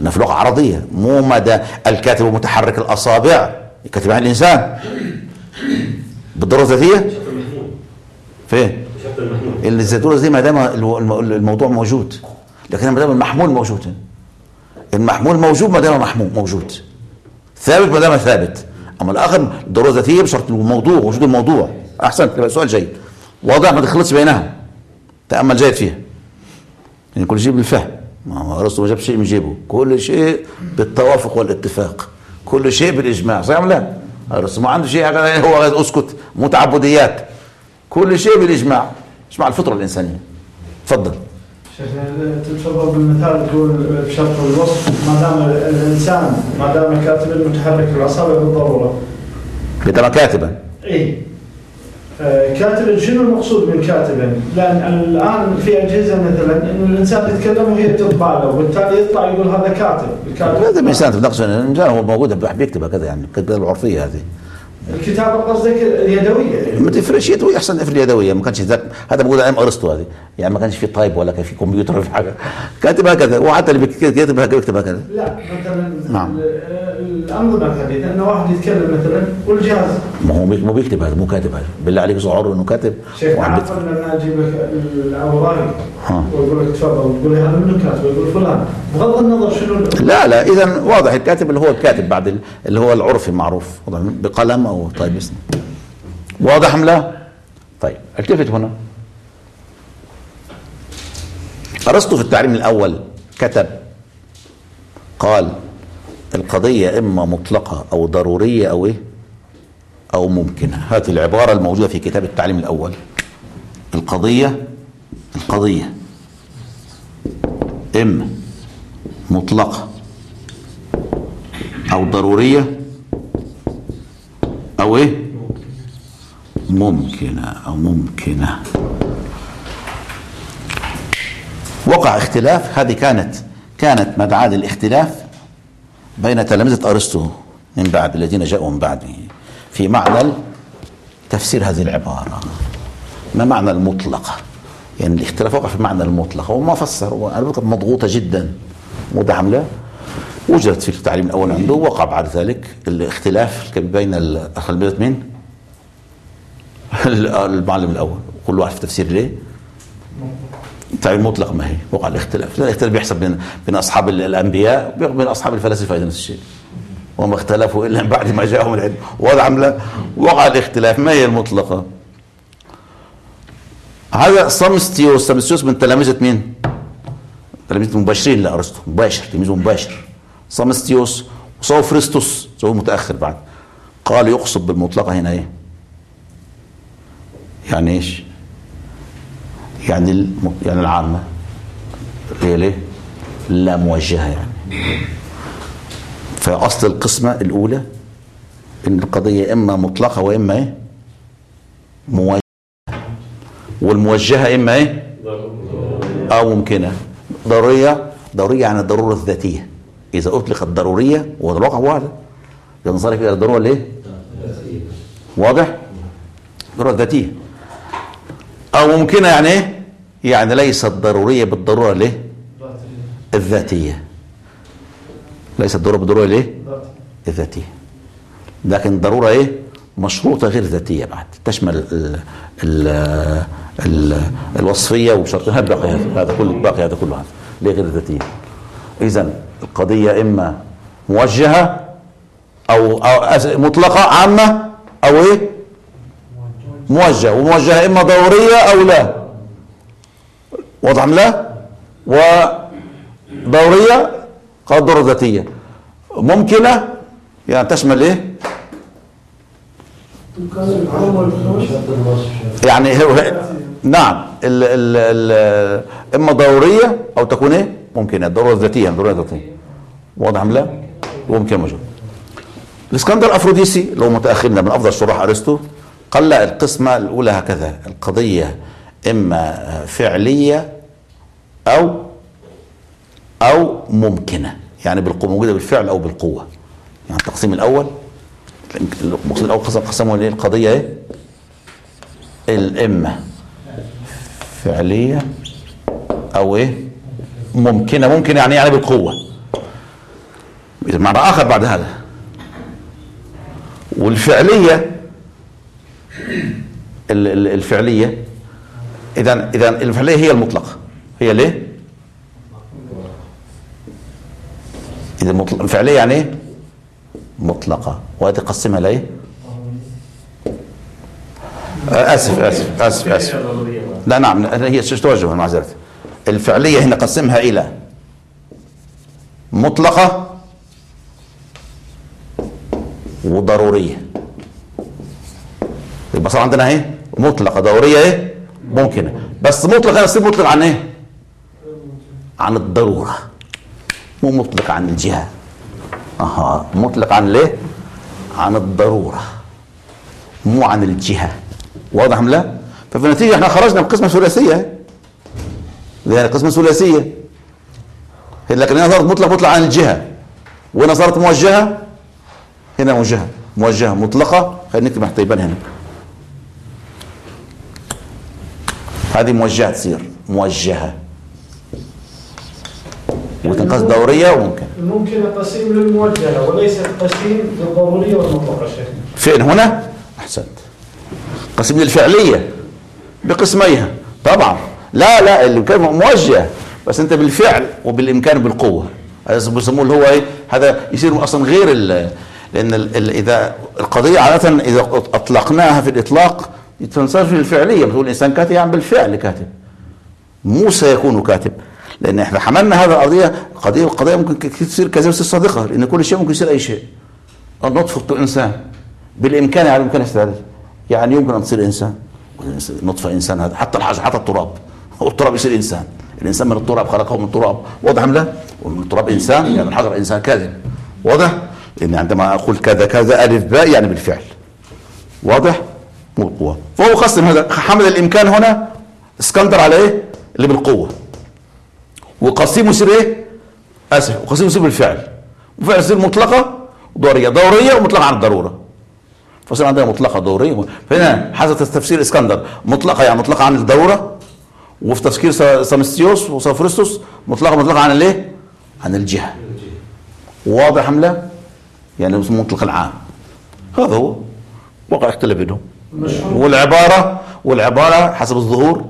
انها في لغة عرضيه مو مدى الكاتب متحرك الأصابع يتكتب عن الإنسان. بالضرورة الذاتية فين؟ الزيتونة زي ما دام الموضوع موجود. لكن ما دام المحمول موجود. المحمول موجود ما دام محمول موجود. ثابت ما دام ثابت. أما الآخر الضروره الذاتيه بشرط الموضوع وجود الموضوع. أحسن سؤال جيد. واضح ما تخلص بينها. تأمل جيد فيها. يعني كل شيء بالفهم. ما أرسطو ما جاب شيء من جيبه. كل شيء بالتوافق والاتفاق. كل شيء بالإجماع صح ولا لا؟ الرسول ما عنده شيء هو أسكت متعبديات كل شيء بالإجماع إجماع الفطره الإنسانية تفضل تفضل بالمثال تقول بشرط الوصف ما دام الإنسان ما دام كاتبا متحرك الاصابع بالضرورة. بدل كاتبا. اي آه، كاتب شنو المقصود من كاتبا؟ لأن الآن في أجهزة مثلا إن الإنسان يتكلم وهي تطبع له وبالتالي يطلع يقول هذا كاتب. الكاتب هذا مش كاتب نقصد الانسان هو موجود بيكتب هكذا يعني الكتابه العرفية هذه. الكتابة قصدك اليدوية. ما تفرقش يدوي أحسن في اليدوية. ما كانش هذا موجود أيام أرسطو هذه. يعني ما كانش في تايب ولا كان في كمبيوتر ولا في حاجة. كاتب هكذا وحتى اللي بيكتب هكذا بيكتب هكذا لا مثلا نعم. الامر الحديثه ان واحد يتكلم مثلا والجهاز. ما هو مو بيكتب هذا مو كاتب هذا بالله عليك صعور إنه كاتب. شيخ عارف لما أجيب لك الاوراق وأقول لك تفضل تقول هذا منه كاتب؟ ويقول فلان. بغض النظر شنو لا لا اذا واضح الكاتب اللي هو الكاتب بعد اللي هو العرفي المعروف. بقلم أو طيب اسم. واضح أم لا؟ طيب التفت هنا. أرسطو في التعريم الأول كتب قال القضية إما مطلقة أو ضرورية أو إيه؟ أو ممكنة. هذه العبارة الموجودة في كتاب التعليم الأول. القضية القضية. إما مطلقة. أو ضرورية أو إيه؟ ممكنة أو ممكنة. وقع اختلاف. هذه كانت كانت مدعاة للاختلاف. بين تلامذة أرسطو من بعد الذين جاءوا من بعده في معنى تفسير هذه العبارة. ما معنى المطلقة يعني الاختلاف وقع في معنى المطلقة وما فسر مضغوطة جدا. مدعم له وجدت في التعليم الأول عنده وقع بعد ذلك الاختلاف بين الأخ من المعلم الأول. كل واحد في تفسير ليه؟ تعيين مطلق ما هي. وقع الاختلاف. الاختلاف بيحصل بين بين أصحاب الأنبياء وبين أصحاب الفلاسفة أيضا نفس الشيء. وما اختلفوا إلا بعد ما جاءهم العلم. وضع وقع الاختلاف. ما هي المطلقة؟ هذا سامستيوس سامستيوس من تلامذه مين؟ تلامذه مباشرين لارسطو مباشر. تلميذ مباشر. سامستيوس وسوفريستوس هو متأخر بعد. قال يقصد بالمطلقة هنا إيه؟ يعني إيش؟ يعني يعني العامة هي ليه؟ لا موجهة يعني فأصل القسمة الأولى إن القضية إما مطلقة وإما إيه؟ موجهة والموجهة إما إيه؟ أو ممكنة ضرورية ضرورية يعني الضرورة الذاتية إذا أطلقت ضرورية والواقع واضح ينصرف إلى الضرورة الإيه؟ واضح؟ الضرورة الذاتية أو ممكنة يعني؟ إيه يعني ليست ضرورية بالضرورة ليه؟ الذاتية. ليست ضرورة بالضرورة ليه؟ الذاتية. لكن ضرورة إيه؟ مشروطة غير ذاتية بعد. تشمل الـ الـ الـ الوصفية وشرطها باقي هذا كله باقي هذا كله هذا. ليه غير ذاتية؟ اذا القضية إما موجهة أو مطلقة عامة أو إيه؟ موجه. وموجهه إما ضرورية أو لا. وضع لا؟ وضروريه قد ذاتية. ممكنة؟ يعني تشمل إيه؟ يعني هو نعم. ال ال ال إما ضرورية أو تكون إيه؟ ممكنة. ضرورة ذاتية ضرورة ذاتية. واضح لا؟ وممكن موجود الإسكندر أفروديسي لو متأخرنا من أفضل شراح أرسطو قال القسمة الأولى هكذا القضية إما فعلية أو أو ممكنة يعني بالقوة موجودة بالفعل أو بالقوة. يعني التقسيم الأول المقصود الأول قسم قسمه ليه القضية إيه؟ الإما فعلية أو إيه؟ ممكنة ممكن يعني يعني بالقوة. معنى آخر بعد هذا. والفعلية الفعلية. اذا اذا الفعلية هي المطلقه هي ليه؟ إذا الفعلية يعني مطلقة. مطلقه قسمها ليه؟ آسف آسف آسف آسف. لا نعم هي توجه مع ذلك الفعلية هنا قسمها إلى مطلقة وضرورية. يبقى صار عندنا إيه؟ مطلقة دورية إيه؟ ممكنة. بس مطلقة هنسيب مطلق عن إيه؟ عن الضرورة. مو مطلق عن الجهة. أها. مطلق عن ليه؟ عن الضرورة. مو عن الجهة. واضح أم لا؟ ففي النتيجة إحنا خرجنا بقسمة ثلاثية. يعني قسمة ثلاثية. لكن هنا صارت مطلق مطلق عن الجهة. وهنا صارت موجهة. هنا موجهة. موجهة مطلقة. خلينا نكتب تيبان هنا. هذه موجهة تصير. موجهة. وتنقص دورية وممكن. ممكن التسليم للموجهة وليس التسليم للضرورية والمطلقة شيخنا فين؟ هنا؟ أحسنت. قسم للفعلية. بقسميها. طبعا. لا لا الإمكان موجه بس أنت بالفعل وبالإمكان بالقوة. هذا بيسموه اللي هو إيه؟ هذا يصير أصلا غير ال لأن ال إذا القضية عادة إذا أطلقناها في الإطلاق تنصرف للفعليه بتقول الإنسان كاتب يعني بالفعل كاتب. مو سيكون كاتب. لأن إحنا حملنا هذا القضية قضيه القضية ممكن تصير كاذبه صادقه لأن كل شيء ممكن يصير أي شيء. النطفه انسان بالإمكان على الإمكان يعني يمكن أن تصير إنسان. نطفه انسان هذا. حتى الحجر حتى التراب. التراب يصير إنسان. الإنسان من التراب خلقه من التراب. واضح أم لا؟ ومن التراب إنسان يعني الحجر إنسان كاذب. واضح؟ لأن عندما أقول كذا كذا ألف باء يعني بالفعل. واضح؟ والقوة فهو خصم هذا حمل الإمكان هنا اسكندر على إيه؟ اللي بالقوة. وقسيم يصير إيه؟ أسف وقسيم يصير بالفعل. وفعل يصير مطلقة دورية دورية ومطلقة عن الضرورة. فصير عندنا مطلقة دورية. فهنا حسب تفسير اسكندر. مطلقة يعني مطلقة عن الضرورة وفي تفسير سامستيوس وسافرستوس مطلقة مطلقة عن الإيه؟ عن الجهة. واضح حملة يعني مطلق العام. هذا هو. وقع اختلاف بينهم. والعبارة والعبارة حسب الظهور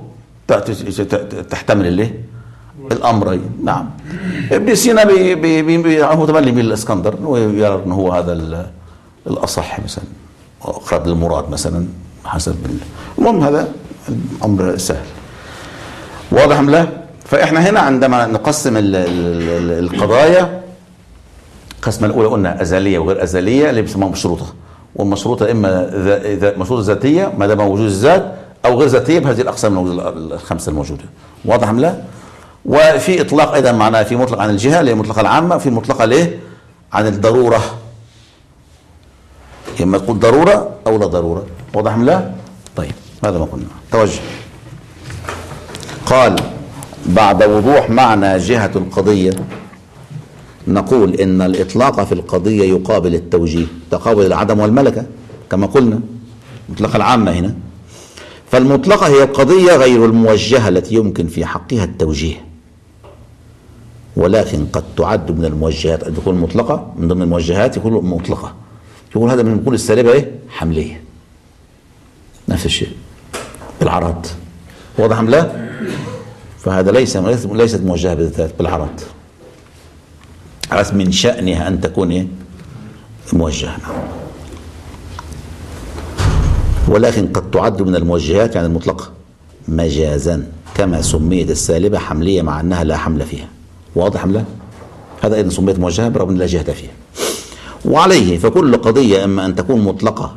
تحتمل الايه الأمرين. نعم. ابن سينا بي بي بي هو تملي من الإسكندر. ويرى ان هو هذا الأصح مثلا. اقرب للمراد مثلا حسب المهم هذا الأمر سهل. واضح أم لا؟ فإحنا هنا عندما نقسم الـ الـ الـ القضايا القسمة الأولى قلنا أزلية وغير أزلية اللي بيسموها مشروطة. والمشروطة إما مشروطة ذاتية ما دام وجود الذات أو غير ذاتية بهذه الأقسام الخمسة الموجودة واضح أم لا؟ وفي إطلاق أيضا معناها في مطلق عن الجهة اللي هي المطلقه العامة في مطلقة ليه؟ عن الضرورة إما تقول ضرورة أو لا ضرورة واضح أم لا؟ طيب هذا ما قلنا توجه قال بعد وضوح معنى جهة القضية نقول إن الإطلاق في القضية يقابل التوجيه. تقابل العدم والملكة كما قلنا مطلقة العامة هنا. فالمطلقة هي القضية غير الموجهة التي يمكن في حقها التوجيه. ولكن قد تعد من الموجهات أن تكون مطلقة من ضمن الموجهات يكون مطلقة. يقول هذا من يكون السالبة إيه؟ حملية. نفس الشيء. بالعرض. واضح لا؟ فهذا ليس ليست موجهة بالذات بالعرض. من شأنها أن تكون موجهة. ولكن قد تعد من الموجهات يعني المطلقة مجازا كما سميت السالبة حملية مع أنها لا حمل فيها. واضح حملة؟ هذا أيضا سميت موجهة برغم أن لا جهة فيها. وعليه فكل قضية إما أن تكون مطلقة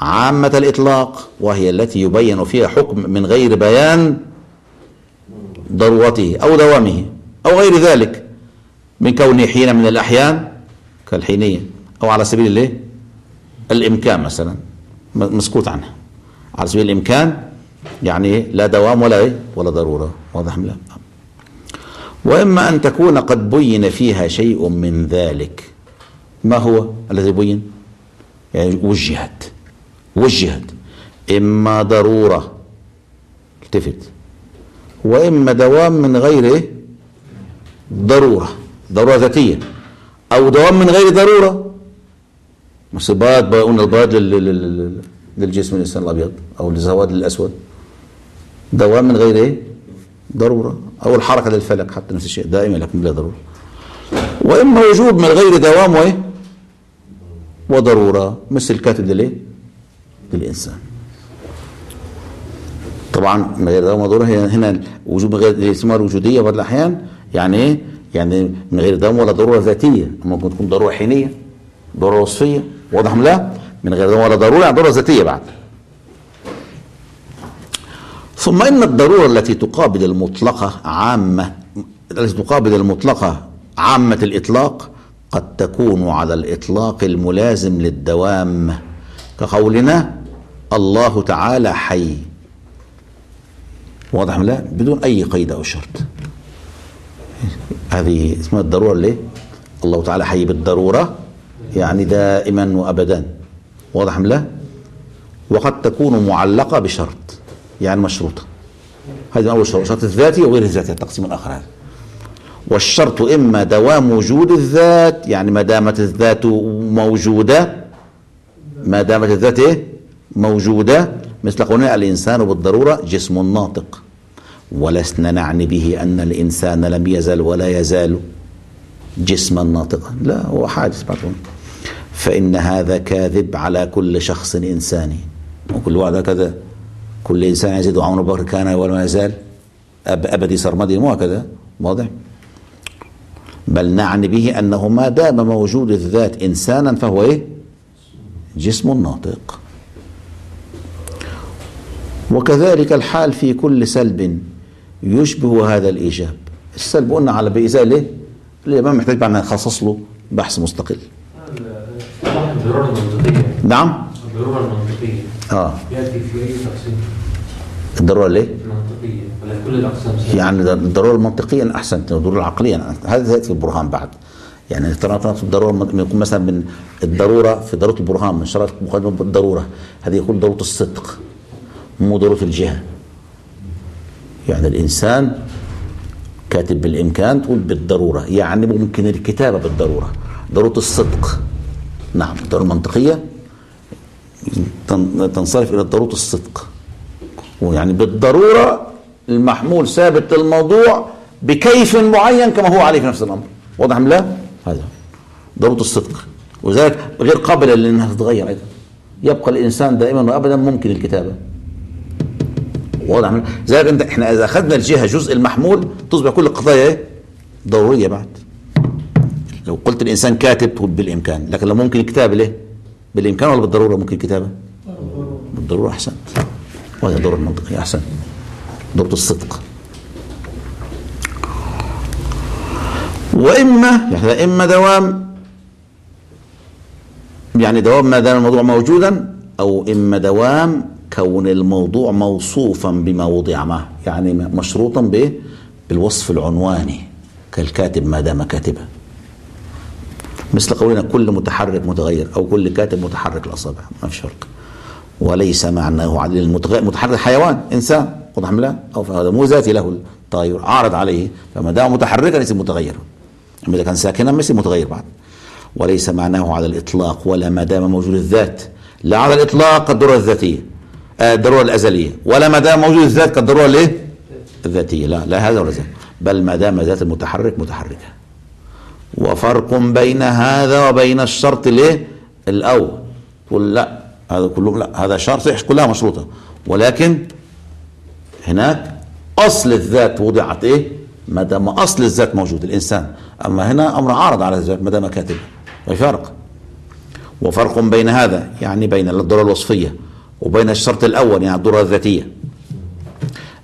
عامة الإطلاق وهي التي يبين فيها حكم من غير بيان ضرورته أو دوامه أو غير ذلك. من كونه حين من الأحيان كالحينية أو على سبيل الايه الإمكان مثلا مسكوت عنها. على سبيل الإمكان يعني لا دوام ولا إيه؟ ولا ضرورة. واضح لا؟ وإما أن تكون قد بين فيها شيء من ذلك. ما هو الذي بين؟ يعني وجهت. وجهت. إما ضرورة. التفت. وإما دوام من غير إيه؟ ضرورة. ضرورة ذاتية. أو دوام من غير ضرورة. مصيبات نضاد للجسم الإنسان الأبيض أو الزواد الأسود دوام من غير إيه؟ ضرورة. أو الحركة للفلك حتى نفس الشيء دائما لكن بلا ضرورة. وإما وجود من غير دوام وإيه؟ وضرورة. مثل كاتب للإنسان. طبعا من غير دوام وضرورة هنا وجوب غير الاستثمار وجودية بعض الأحيان. يعني إيه؟ يعني من غير دوام ولا ضرورة ذاتية ممكن تكون ضرورة حينية ضرورة وصفية واضح لا؟ من غير دوام ولا ضرورة يعني ضرورة ذاتية بعد. ثم إن الضرورة التي تقابل المطلقة عامة التي تقابل المطلقة عامة الإطلاق قد تكون على الإطلاق الملازم للدوام كقولنا الله تعالى حي. واضح لا؟ بدون أي قيد أو شرط. هذه اسمها الضرورة ليه؟ الله تعالى حي بالضرورة يعني دائما وأبدا. واضح لا؟ وقد تكون معلقة بشرط يعني مشروطة. هذا أول شرط شرط الذاتي وغير الذاتي التقسيم الآخر هذا. والشرط إما دوام وجود الذات يعني ما دامت الذات موجودة ما دامت الذات إيه؟ موجودة مثل قولنا الإنسان بالضرورة جسم ناطق. ولسنا نعني به أن الإنسان لم يزل ولا يزال جسما ناطقا. لا هو حادث بعدون فإن هذا كاذب على كل شخص إنساني. وكل واحد هكذا كل إنسان يزيد عمر بكر كان ولا يزال أب أبدي سرمدي مو هكذا؟ واضح. بل نعني به أنه ما دام موجود الذات إنسانا فهو إيه؟ جسم ناطق. وكذلك الحال في كل سلب. يشبه هذا الإيجاب. السلب قلنا على بإزالة الإمام محتاج بقى نخصص له بحث مستقل. الضرورة المنطقية نعم؟ الضرورة المنطقية آه. يأتي في أي تقسيم الضرورة ليه؟ منطقية كل الأقسام يعني الضرورة المنطقية أحسن الضرورة العقلية. هذا تأتي في البرهان بعد. يعني تناقض الضرورة يكون مثلا من الضرورة في ضرورة البرهان من شرط مقدمه الضروره هذه يكون ضرورة الصدق مو ضرورة الجهة. يعني الإنسان كاتب بالإمكان تقول بالضرورة يعني ممكن الكتابة بالضرورة ضرورة الصدق. نعم الضرورة المنطقية تنصرف إلى ضرورة الصدق. ويعني بالضرورة المحمول ثابت الموضوع بكيف معين كما هو عليه في نفس الأمر. واضح أم لا؟ هذا ضرورة الصدق. وذلك غير قابلة لأنها تتغير أيضا. يبقى الإنسان دائما وأبدا ممكن الكتابة. واضح زي انت إحنا إذا أخذنا الجهة جزء المحمول تصبح كل القضايا إيه؟ ضرورية بعد لو قلت الإنسان كاتب بالإمكان لكن لو ممكن الكتاب ليه؟ بالإمكان ولا بالضرورة ممكن الكتابة؟ بالضرورة احسنت وهذا دور المنطقي أحسن دور الصدق واما يعني إما دوام يعني دوام ما دام الموضوع موجودا أو إما دوام كون الموضوع موصوفا بما وضع معه يعني مشروطا بايه بالوصف العنواني كالكاتب ما دام كاتبا. مثل قولنا كل متحرك متغير أو كل كاتب متحرك الاصابع ما في شرط وليس معناه على المتحرك حيوان إنسان واضح لا؟ أو فهذا مو ذاتي له التغير عارض عليه. فما دام متحركا ليس متغيرا. اما إذا كان ساكنا ما متغير بعد. وليس معناه على الإطلاق ولا ما دام موجود الذات. لا على الإطلاق الدرة الذاتية. آه، الضروره الأزلية. ولا ما دام موجود الذات كالضروره الايه؟ الذاتية. لا لا هذا ولا ذاك بل ما دام ذات المتحرك متحركة. وفرق بين هذا وبين الشرط الايه؟ الأول. تقول لا هذا كله لا. هذا شرط كلها مشروطة. ولكن هناك أصل الذات وضعت إيه؟ ما دام أصل الذات موجود الإنسان. أما هنا أمر عارض على الذات ما دام كاتب. وفرق وفرق بين هذا يعني بين الضروره الوصفية. وبين الشرط الأول يعني الدرة الذاتية.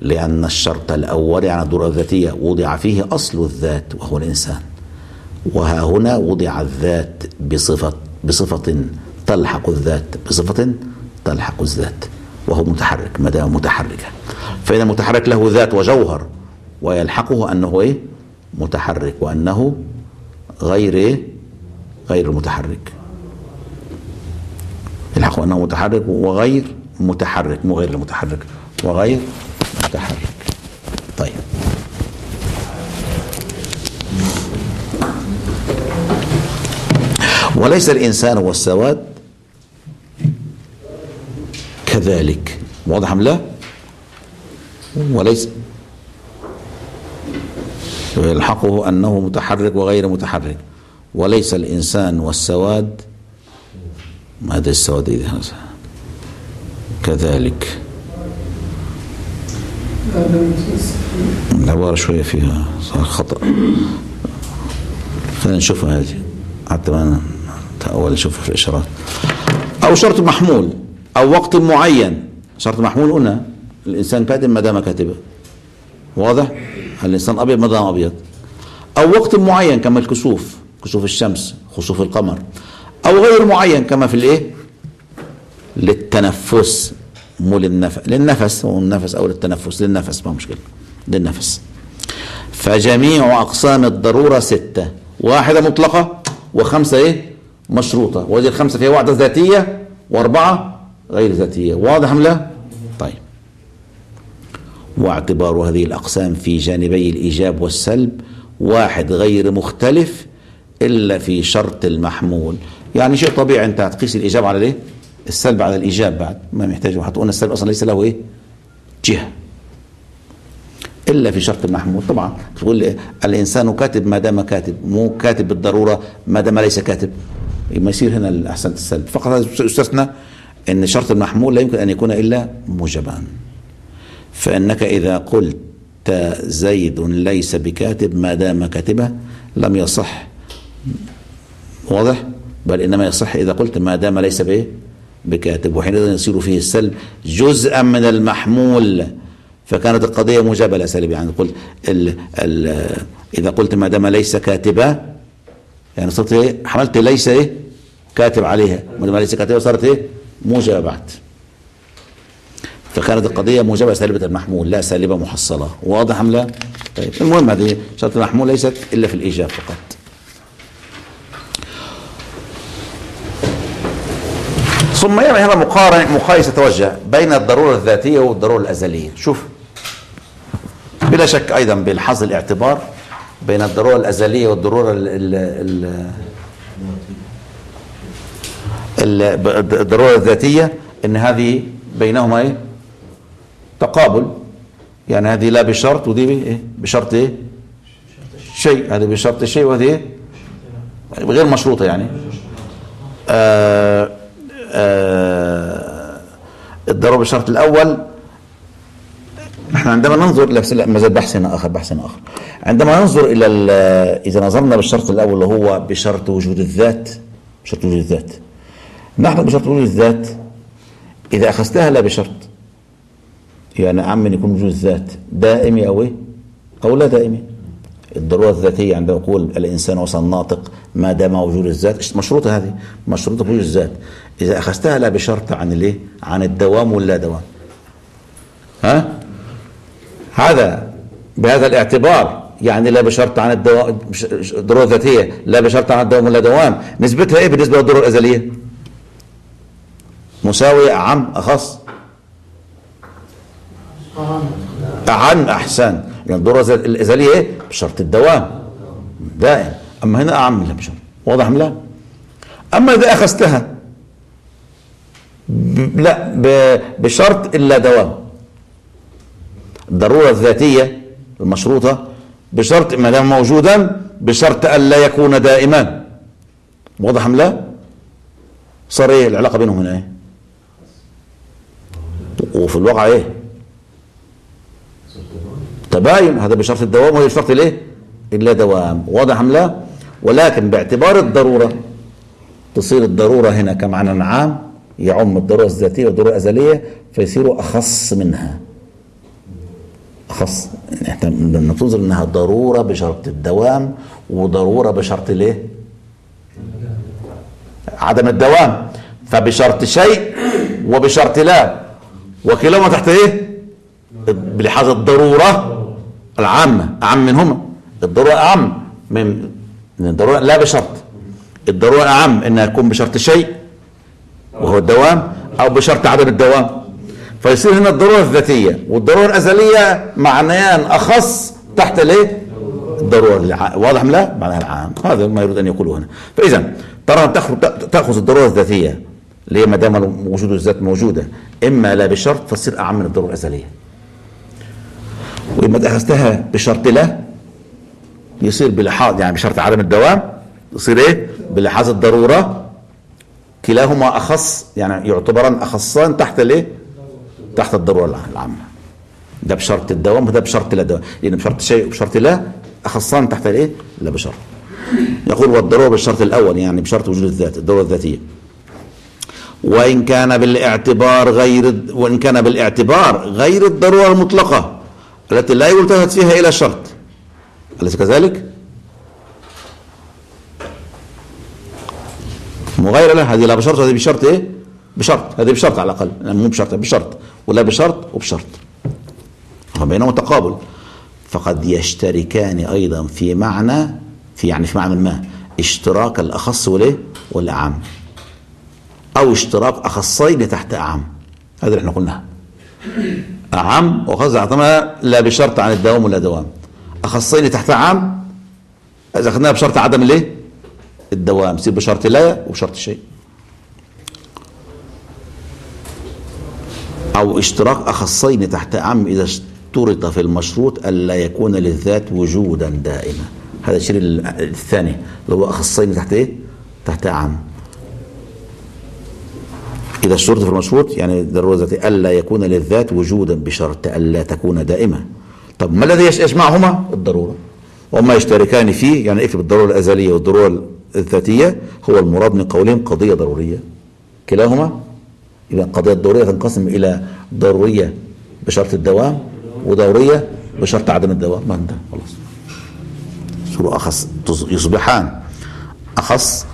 لأن الشرط الأول يعني الدرة الذاتية وضع فيه أصل الذات وهو الإنسان. وها هنا وضع الذات بصفة بصفة تلحق الذات بصفة تلحق الذات وهو متحرك ما دام متحركا. فإذا المتحرك له ذات وجوهر ويلحقه أنه إيه؟ متحرك وأنه غير إيه؟ غير المتحرك الحق أنه متحرك وغير متحرك مو غير المتحرك وغير متحرك. طيب. وليس الإنسان هو السواد كذلك. واضح أم لا؟ وليس. ويلحقه أنه متحرك وغير متحرك. وليس الإنسان والسواد ماذا السواد هذا كذلك العبارة شوية فيها صار خطأ۔ خلينا نشوفها هذه حتى ما أول نشوفها في الإشارات أو شرط محمول أو وقت معين شرط محمول قلنا الإنسان كاتب ما دام كاتبة واضح؟ الإنسان أبيض ما دام أبيض أو وقت معين كما الكسوف كسوف الشمس خسوف القمر۔ أو غير معين كما في الإيه؟ للتنفس مو للنفس للنفس هو النفس أو للتنفس للنفس ما مشكلة للنفس. فجميع أقسام الضرورة ستة واحدة مطلقة وخمسة إيه؟ مشروطة. وهذه الخمسة فيها واحدة ذاتية وأربعة غير ذاتية. واضح أم لا؟ طيب. واعتبار هذه الأقسام في جانبي الإيجاب والسلب واحد غير مختلف إلا في شرط المحمول. يعني شيء طبيعي أنت هتقيس الايجاب على الايه السلب على الإيجاب بعد. ما محتاج وهتقول السلب أصلا ليس له إيه؟ جهة. إلا في شرط المحمود طبعا تقول الإنسان كاتب ما دام كاتب. مو كاتب بالضرورة ما دام ليس كاتب. ما يصير هنا احسنت السلب. فقط استثنى إن شرط المحمول لا يمكن أن يكون إلا موجبا. فإنك إذا قلت زيد ليس بكاتب ما دام كاتبه لم يصح. واضح؟ بل إنما يصح إذا قلت ما دام ليس به بكاتب. وحينئذ يصير فيه السلب جزءا من المحمول. فكانت القضية موجبة لسلب يعني قلت الـ الـ إذا قلت ما دام ليس كاتبة يعني صرت إيه؟ حملت ليس إيه؟ كاتب عليها. ما دام ليس كاتبة صارت إيه؟ موجبة بعد. فكانت القضية موجبة سالبة المحمول لا سالبة محصلة. واضح أم لا؟ طيب المهم هذه شرط المحمول ليست إلا في الإيجاب فقط. ثم يعمل هنا مقارنة مقايسة توجه بين الضرورة الذاتية والضرورة الأزلية شوف بلا شك أيضا بالحظ الاعتبار بين الضرورة الأزلية والضرورة ال ال ال الضرورة الذاتية أن هذه بينهما إيه؟ تقابل يعني هذه لا بشرط ودي إيه؟ بشرط إيه؟ شيء هذه بشرط شيء وهذه إيه؟ غير مشروطة يعني آه آه، الضرب الشرط الأول. نحن عندما ننظر ما زال بحثنا آخر بحثنا آخر. عندما ننظر إلى إذا نظرنا بالشرط الأول وهو بشرط وجود الذات بشرط وجود الذات. نحن بشرط وجود الذات إذا أخذتها لا بشرط. يعني عم يكون وجود الذات دائم أو إيه؟ أو لا دائم الضرورة الذاتية عندما يقول الإنسان وصل ناطق ما دام وجود الذات. مشروطة هذه؟ مشروطة وجود الذات. إذا أخذتها لا بشرط عن الايه عن الدوام واللا دوام. ها؟ هذا بهذا الاعتبار يعني لا بشرط عن الدوام ضرورة ذاتية لا بشرط عن الدوام ولا دوام. نسبتها إيه بالنسبة للضرورة الأزلية؟ مساوي أعم أخص. عام أحسن. يعني الضرورة الأزلية إيه؟ بشرط الدوام. دائم. أما هنا اعملها بشرط واضح أم لا؟ أما إذا أخذتها لا بشرط إلا دوام. الضرورة الذاتية المشروطة بشرط ما دام موجودا بشرط الا يكون دائما. واضح أم لا؟ صار إيه العلاقة بينهم هنا إيه؟ وفي الواقع إيه؟ تباين هذا بشرط الدوام وهي بشرط الايه الا دوام. واضح أم لا؟ ولكن باعتبار الضرورة تصير الضرورة هنا كمعنى عام يعم الضرورة الذاتية والضرورة الأزلية فيصير أخص منها. أخص. يعني إحنا بننتظر إنها ضرورة بشرط الدوام وضرورة بشرط الايه عدم الدوام. فبشرط شيء وبشرط لا. وكلاهما تحت إيه؟ بلحاظ الضرورة. العامة أعم منهما الضرورة أعم من الضرورة لا بشرط. الضرورة أعم أنها تكون بشرط شيء وهو الدوام أو بشرط عدم الدوام. فيصير هنا الضرورة الذاتية والضرورة الأزلية معنيان أخص تحت الإيه؟ الضرورة واضح لا؟ معناها العام. هذا ما يريد أن يقوله هنا. فإذا ترى تأخذ الضرورة الذاتية اللي هي ما دام وجود الذات موجودة إما لا بشرط فتصير أعم من الضرورة الأزلية. واما دخلتها بشرط لا يصير بلحاظ يعني بشرط عدم الدوام يصير إيه؟ بلحاظ الضرورة. كلاهما أخص يعني يعتبران أخصان تحت الإيه؟ تحت الضرورة العامة. ده بشرط الدوام وده بشرط لا دوام. لأن بشرط شيء وبشرط لا أخصان تحت الإيه؟ لا بشرط. يقول والضرورة بالشرط الأول يعني بشرط وجود الذات الضرورة الذاتية. وإن كان بالاعتبار غير وإن كان بالاعتبار غير الضرورة المطلقة التي لا يلتفت فيها إلى شرط. أليس كذلك؟ مغايرة لها هذه لا بشرط هذه بشرط إيه؟ بشرط هذه بشرط على الأقل. يعني مو بشرط بشرط. ولا بشرط وبشرط. بينهم تقابل. فقد يشتركان أيضا في معنى في يعني في معنى ما اشتراك الأخص والإيه؟ والأعم. أو اشتراك أخصين تحت أعم. هذا اللي إحنا قلناه عام وخاصة اعتمدها لا بشرط عن الدوام ولا دوام. أخصين تحت عام إذا أخذناها بشرط عدم الايه الدوام سيب بشرط لا وبشرط شيء. أو اشتراك أخصين تحت عام إذا اشترط في المشروط الا يكون للذات وجودا دائما. هذا الشيء الثاني اللي هو أخصين تحت إيه؟ تحت عام. إذا الشرط في المشروط يعني الضرورة الذاتية ألا يكون للذات وجودا بشرط ألا تكون دائمة. طب ما الذي يجمعهما الضرورة. وما يشتركان فيه يعني اكتب الضرورة الأزلية والضرورة الذاتية هو المراد من قولهم قضية ضرورية. كلاهما؟ إذا القضية الضرورية تنقسم إلى ضرورية بشرط الدوام ودورية بشرط عدم الدوام. ما انتهى خلاص. شروط أخص يصبحان أخص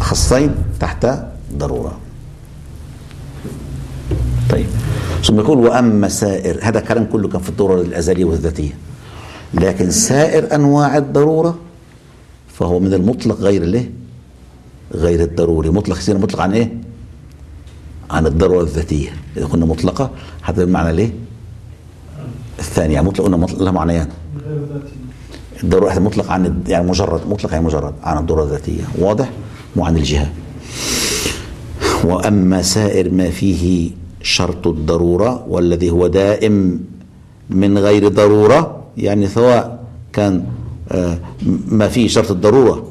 أخصين تحت ضرورة. طيب ثم يقول وأما سائر هذا كلام كله كان في الضروره الأزلية والذاتية لكن سائر أنواع الضرورة فهو من المطلق غير الايه؟ غير الضروري مطلق سين مطلق عن إيه؟ عن الضرورة الذاتية إذا قلنا مطلقة هذا بمعنى الايه؟ الثانية يعني مطلق قلنا مطلق لها معنيان الضرورة مطلق عن يعني مجرد مطلق يعني مجرد عن الضرورة الذاتية واضح؟ وعن الجهة وأما سائر ما فيه شرط الضرورة والذي هو دائم من غير ضرورة يعني سواء كان آه، ما فيه شرط الضرورة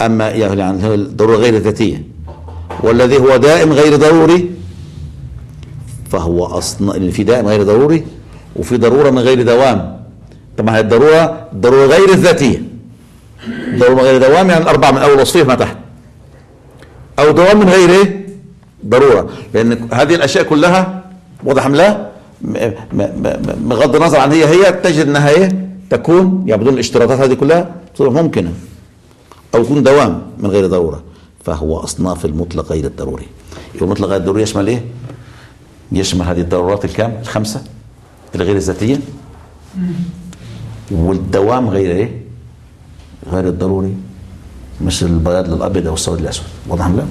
أما يعني الضرورة غير ذاتية؟ والذي هو دائم غير ضروري فهو أصلا في دائم غير ضروري وفي ضرورة من غير دوام. طبعا الضرورة؟ ضرورة غير الذاتية ضرورة غير دوام يعني الأربعة من أول وصفية ما تحت. أو دوام من غير إيه؟ ضرورة. لأن هذه الأشياء كلها واضح أم لا؟ بغض النظر عن هي هي تجد أنها إيه؟ تكون يعني بدون الاشتراطات هذه كلها تكون ممكنة أو تكون دوام من غير ضرورة. فهو أصناف المطلق غير الضروري. المطلق غير الضروري يشمل إيه؟ يشمل هذه الضرورات الكام؟ الخمسة؟ الغير الذاتية؟ والدوام غير إيه؟ غير الضروري. مثل البياض للأبيض أو السواد للأسود. واضح لا؟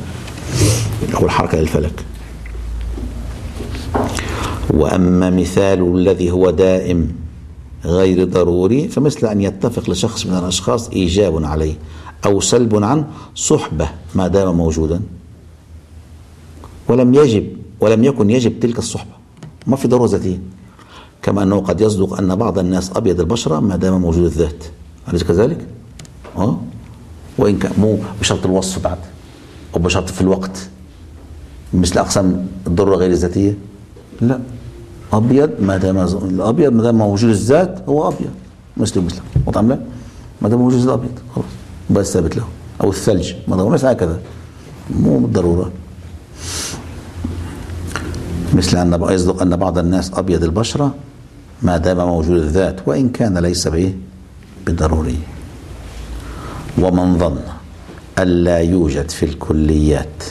أو الحركة للفلك. وأما مثال الذي هو دائم غير ضروري فمثل أن يتفق لشخص من الأشخاص إيجاب عليه أو سلب عن صحبة ما دام موجودا. ولم يجب ولم يكن يجب تلك الصحبة. ما في ضرورة ذاتية. كما أنه قد يصدق أن بعض الناس أبيض البشرة ما دام موجود الذات. أليس كذلك؟ أه؟ وإن كان مو بشرط الوصف بعد. وبشرط في الوقت. مثل أقسام الضره غير الذاتية؟ لا. أبيض ما دام الأبيض ما دام موجود الذات هو أبيض. مثله مثل وطعم لا؟ ما دام موجود الابيض خلاص. بس ثابت له. أو الثلج. ما دام هكذا. مو بالضرورة. مثل أن يصدق أن بعض الناس أبيض البشرة ما دام موجود الذات وإن كان ليس به بالضروري. ومن ظن. ألا يوجد في الكليات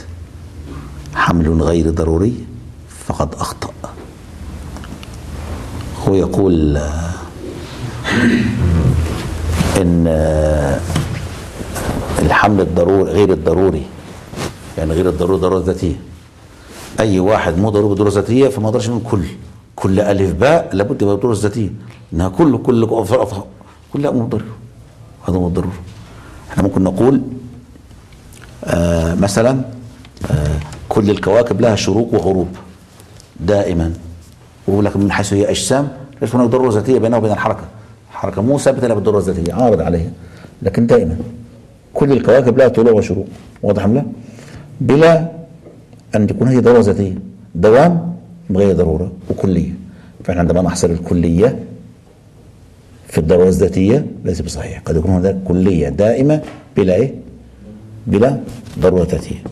حمل غير ضروري فقد أخطأ هو يقول إن الحمل الضروري غير الضروري يعني غير الضروري ضرورة ذاتية أي واحد مو ضروري بضرورة ذاتية فما أقدرش من كل كل ألف باء لابد يبقى بضرورة ذاتية إنها كل كل كل لا مو ضروري هذا مو ضروري إحنا ممكن نقول آه، مثلا آه، كل الكواكب لها شروق وغروب دائما. ويقول لك من حيث هي أجسام ليس هناك ضرورة ذاتية بينها وبين الحركة. الحركه مو ثابتة لها بالضرورة الذاتية عارض عليها. لكن دائما كل الكواكب لها طلوع وشروق. واضح أم لا؟ بلا أن تكون هي ضرورة ذاتية. دوام بغير ضرورة وكلية. فإحنا عندما نحصر الكلية في الضرورة الذاتية ليس بصحيح. قد يكون هناك كلية دائمة بلا إيه؟ بلا ضرورة تأتيه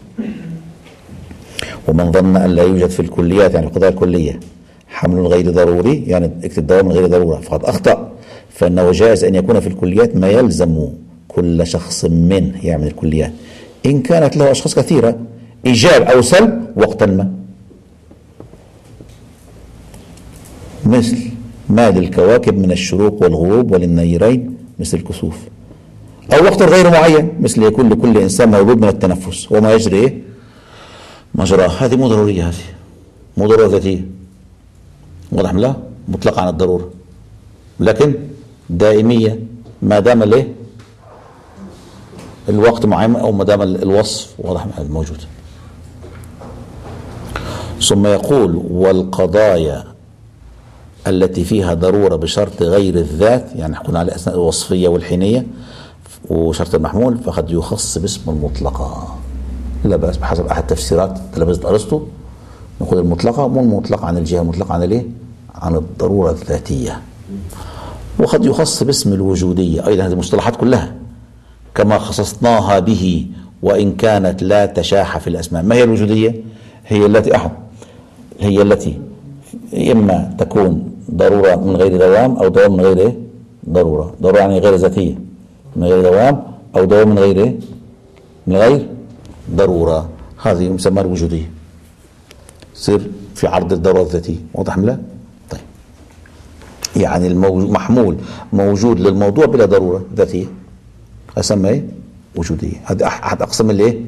ومن ظن أن لا يوجد في الكليات يعني القضايا الكلية حمل غير ضروري يعني اكتب دواء من غير ضرورة فقد أخطأ. فإنه جائز أن يكون في الكليات ما يلزم كل شخص منه يعني من الكليات إن كانت له أشخاص كثيرة إيجاب أو سلب وقتا ما. مثل مال الكواكب من الشروق والغروب وللنيرين مثل الكسوف. أو وقت غير معين مثل يكون لكل إنسان موجود من التنفس. وما يجري إيه مجراه هذه مو ضرورية هذه. مو ضرورة ذاتية. واضح لا؟ مطلقة عن الضرورة. لكن دائمية ما دام الايه الوقت معين أو ما دام الوصف واضح موجود. ثم يقول والقضايا التي فيها ضرورة بشرط غير الذات يعني حكونا على الوصفية والحينية وشرط المحمول فقد يخص باسم المطلقة. لا بأس بحسب أحد تفسيرات تلامذة أرسطو نقول المطلقة مو المطلقة عن الجهة المطلقة عن الإيه؟ عن الضرورة الذاتية. وقد يخص باسم الوجودية أيضا هذه المصطلحات كلها كما خصصناها به وإن كانت لا تشاح في الأسماء. ما هي الوجودية؟ هي التي أحد هي التي إما تكون ضرورة من غير دوام أو دوام من غير إيه؟ ضرورة. ضرورة يعني غير ذاتية. من غير دوام أو دوام من غير إيه؟ من غير ضرورة هذه مسمى الوجودية يصير في عرض الضرورة الذاتية واضح لا؟ طيب يعني المحمول موجود للموضوع بلا ضرورة ذاتية أسمى إيه؟ وجودية هذه أحد أقسام الإيه؟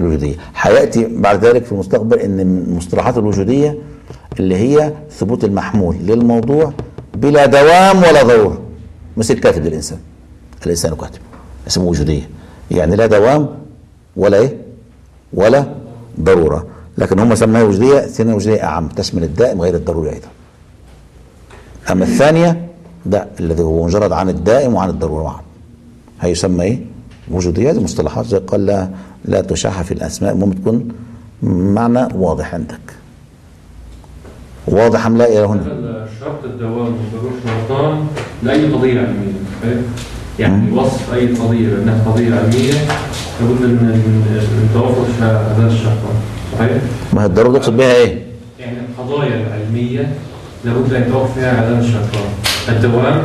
الوجودية حياتي بعد ذلك في المستقبل أن المصطلحات الوجودية اللي هي ثبوت المحمول للموضوع بلا دوام ولا ضرورة مثل كاتب الإنسان الإنسان كاتب اسمه وجوديه يعني لا دوام ولا إيه؟ ولا ضرورة. لكن هم سموها وجوديه ثانية وجوديه أعم تشمل الدائم غير الضروري أيضا. أما الثانية ده الذي هو مجرد عن الدائم وعن الضرورة معا. هيسمى إيه؟ وجوديه دي مصطلحات زي قال لا لا تشاح في الأسماء. المهم تكون معنى واضح عندك. واضح أم لا إلى هنا؟ شرط الدوام وضروره شرطان لاي قضيه يعني، علميه يعني وصف أي قضية بانها قضية علميه لابد من من توافر هذا الشرطان صحيح؟ ما هي الضرورة تقصد بها إيه؟ يعني القضايا العلمية لابد أن يتوافر فيها هذا الشرطان الدوام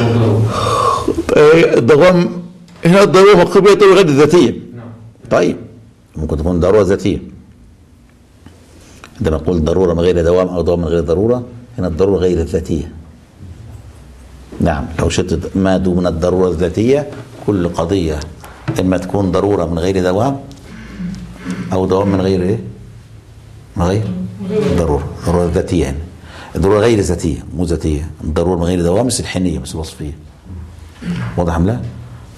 والضرورة. طيب، الدوام هنا الضرورة مقبله غير ذاتية. نعم. طيب ممكن تكون ضرورة ذاتية. عندما نقول ضرورة من غير دوام أو دوام من غير ضرورة هنا الضرورة غير الذاتيه نعم لو شئت ما دون الضرورة الذاتية كل قضية إما تكون ضرورة من غير دوام أو دوام من غير إيه؟ من غير ضرورة ضرورة ذاتية يعني ضرورة غير ذاتية مو ذاتية ضرورة من غير دوام مثل الحنية مثل الوصفية واضح أم لا؟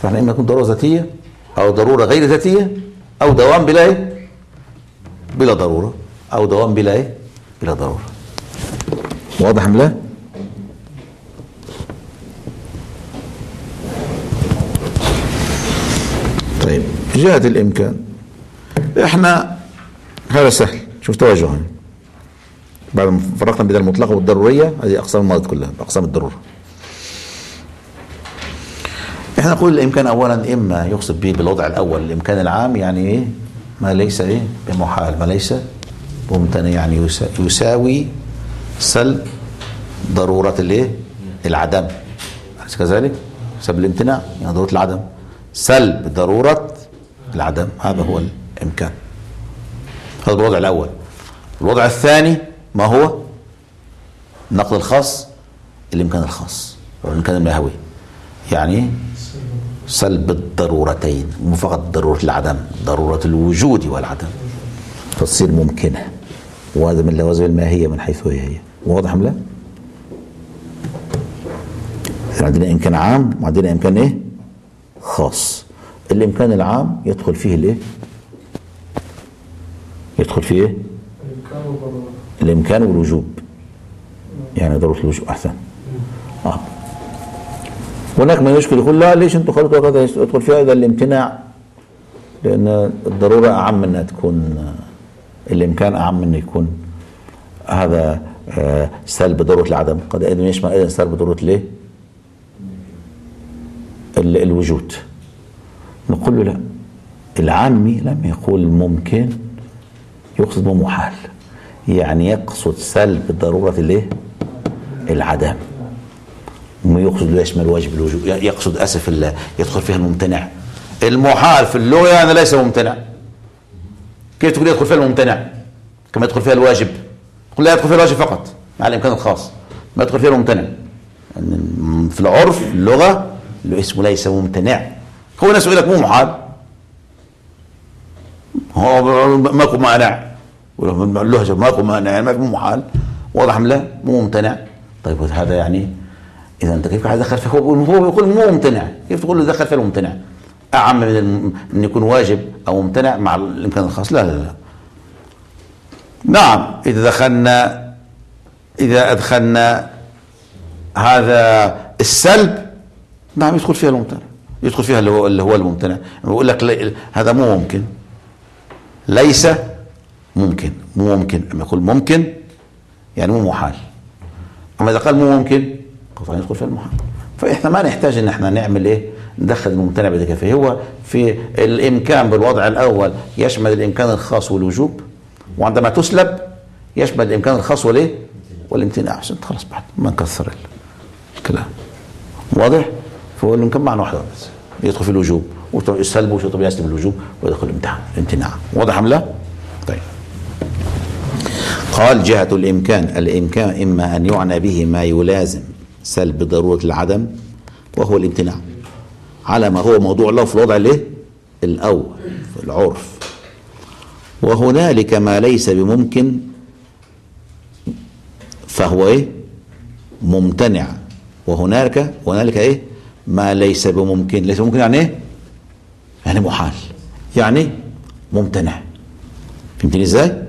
فإحنا إما تكون ضرورة ذاتية أو ضرورة غير ذاتية أو دوام بلا إيه؟ بلا ضرورة أو دوام بلا إيه؟ بلا ضرورة واضح أم لا؟ طيب جهة الإمكان. إحنا هذا سهل. شوف توجهنا بعد ما فرقنا بين المطلقة والضرورية هذه أقسام المرض كلها أقسام الضرورة. إحنا نقول الإمكان اولا إما يقصد به بالوضع الأول. الإمكان العام يعني إيه؟ ما ليس إيه؟ بمحال ما ليس ممتنع يعني يساوي سلب ضرورة الإيه؟ العدم. أليس كذلك؟ سبب الامتناع يعني ضرورة العدم. سلب ضرورة العدم. هذا هو الإمكان. هذا الوضع الأول. الوضع الثاني ما هو؟ النقد الخاص الإمكان الخاص. والإمكان المهوي. يعني سلب الضرورتين مو فقط ضرورة العدم ضرورة الوجود والعدم. فتصير ممكنة. وهذا من لوازم الماهية من حيث هي هي. واضح أم لا؟ يعني عندنا إمكان عام وعندنا إمكان إيه؟ خاص. الامكان العام يدخل فيه الايه يدخل فيه إيه؟ الإمكان والوجوب. يعني ضرورة الوجوب أحسن. آه. هناك من يشكل يقول لا ليش أنتوا خلطوا كذا؟ يدخل فيها إذا الامتناع. لأن الضرورة أعم انها تكون الإمكان أعم انه يكون هذا آه، سلب ضرورة العدم. قد يشمل أيضا سلب ضرورة ليه؟ الوجود. نقول له لا العامي لم يقول ممكن يقصد بمحال يعني يقصد سلب ضرورة الايه العدم. يقصد يشمل واجب الوجود؟ يقصد أسف يدخل فيها الممتنع. المحال في اللغة يعني ليس ممتنع. كيف تقول يدخل فيها الممتنع؟ كما يدخل فيها الواجب. قل لا يدخل فيها الواجب فقط مع الإمكان الخاص. ما يدخل فيها الممتنع. يعني في العرف اللغة اللي اسمه ليس ممتنع. هو ناس يقول لك مو محال. هو ماكو مانع. اللهجة ماكو مانع يعني ماكو محال. واضح لا؟ مو ممتنع. طيب هذا يعني إذا أنت كيف دخل في هو بيقول مو ممتنع. كيف تقول له دخل في الممتنع أعم من إن يكون واجب أو ممتنع مع الإمكان الخاص؟ لا لا لا. نعم إذا دخلنا إذا أدخلنا هذا السلب نعم يدخل فيها الممتنع. يدخل فيها اللي هو اللي هو الممتنع. بيقول لك هذا مو ممكن. ليس ممكن. مو ممكن. أما يقول ممكن يعني مو محال. أما إذا قال مو ممكن قطعا يدخل فيها المحال. فإحنا ما نحتاج إن إحنا نعمل إيه؟ ندخل الممتنع بتكافيه هو في الإمكان بالوضع الأول يشمل الإمكان الخاص والوجوب وعندما تسلب يشمل الإمكان الخاص والإيه؟ والامتناع. عشان خلاص بعد ما نكثر الكلام. واضح؟ فهو لهم كم معنى واحدة بس يدخل في الوجوب. والسلب وشطب يسلم الوجوب ويدخل الامتناع. امتناع واضح أم لا؟ طيب. قال جهة الإمكان. الإمكان إما أن يعنى به ما يلازم سلب ضرورة العدم وهو الامتناع. على ما هو موضوع له في الوضع الايه؟ الأول في العرف. وهنالك ما ليس بممكن فهو إيه؟ ممتنع. وهنالك هنالك إيه؟ ما ليس بممكن ليس ممكن يعني إيه؟ يعني محال يعني ممتنع. فهمتني إزاي؟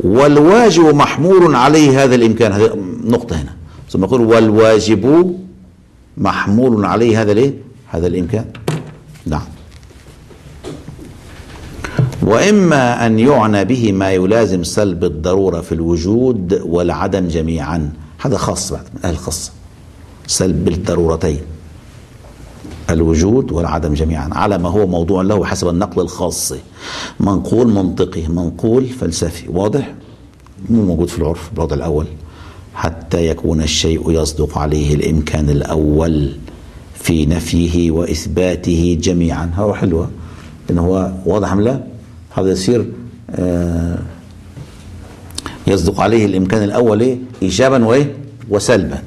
والواجب محمول عليه هذا الإمكان. هذه نقطة هنا. ثم يقول والواجب محمول عليه هذا الإيه؟ هذا الإمكان. نعم. وإما أن يعنى به ما يلازم سلب الضرورة في الوجود والعدم جميعا. هذا خاص بعد من أهل الخاصه سلب الضرورتين. الوجود والعدم جميعا. على ما هو موضوع له حسب النقل الخاص. منقول منطقي منقول فلسفي. واضح؟ مو موجود في العرف بالوضع الأول. حتى يكون الشيء يصدق عليه الإمكان الأول في نفيه وإثباته جميعا. هو حلوة. لأنه هو واضح أم لا؟ هذا يصير آه، يصدق عليه الإمكان الأول إيه؟ إيجابا وإيه وسلبا.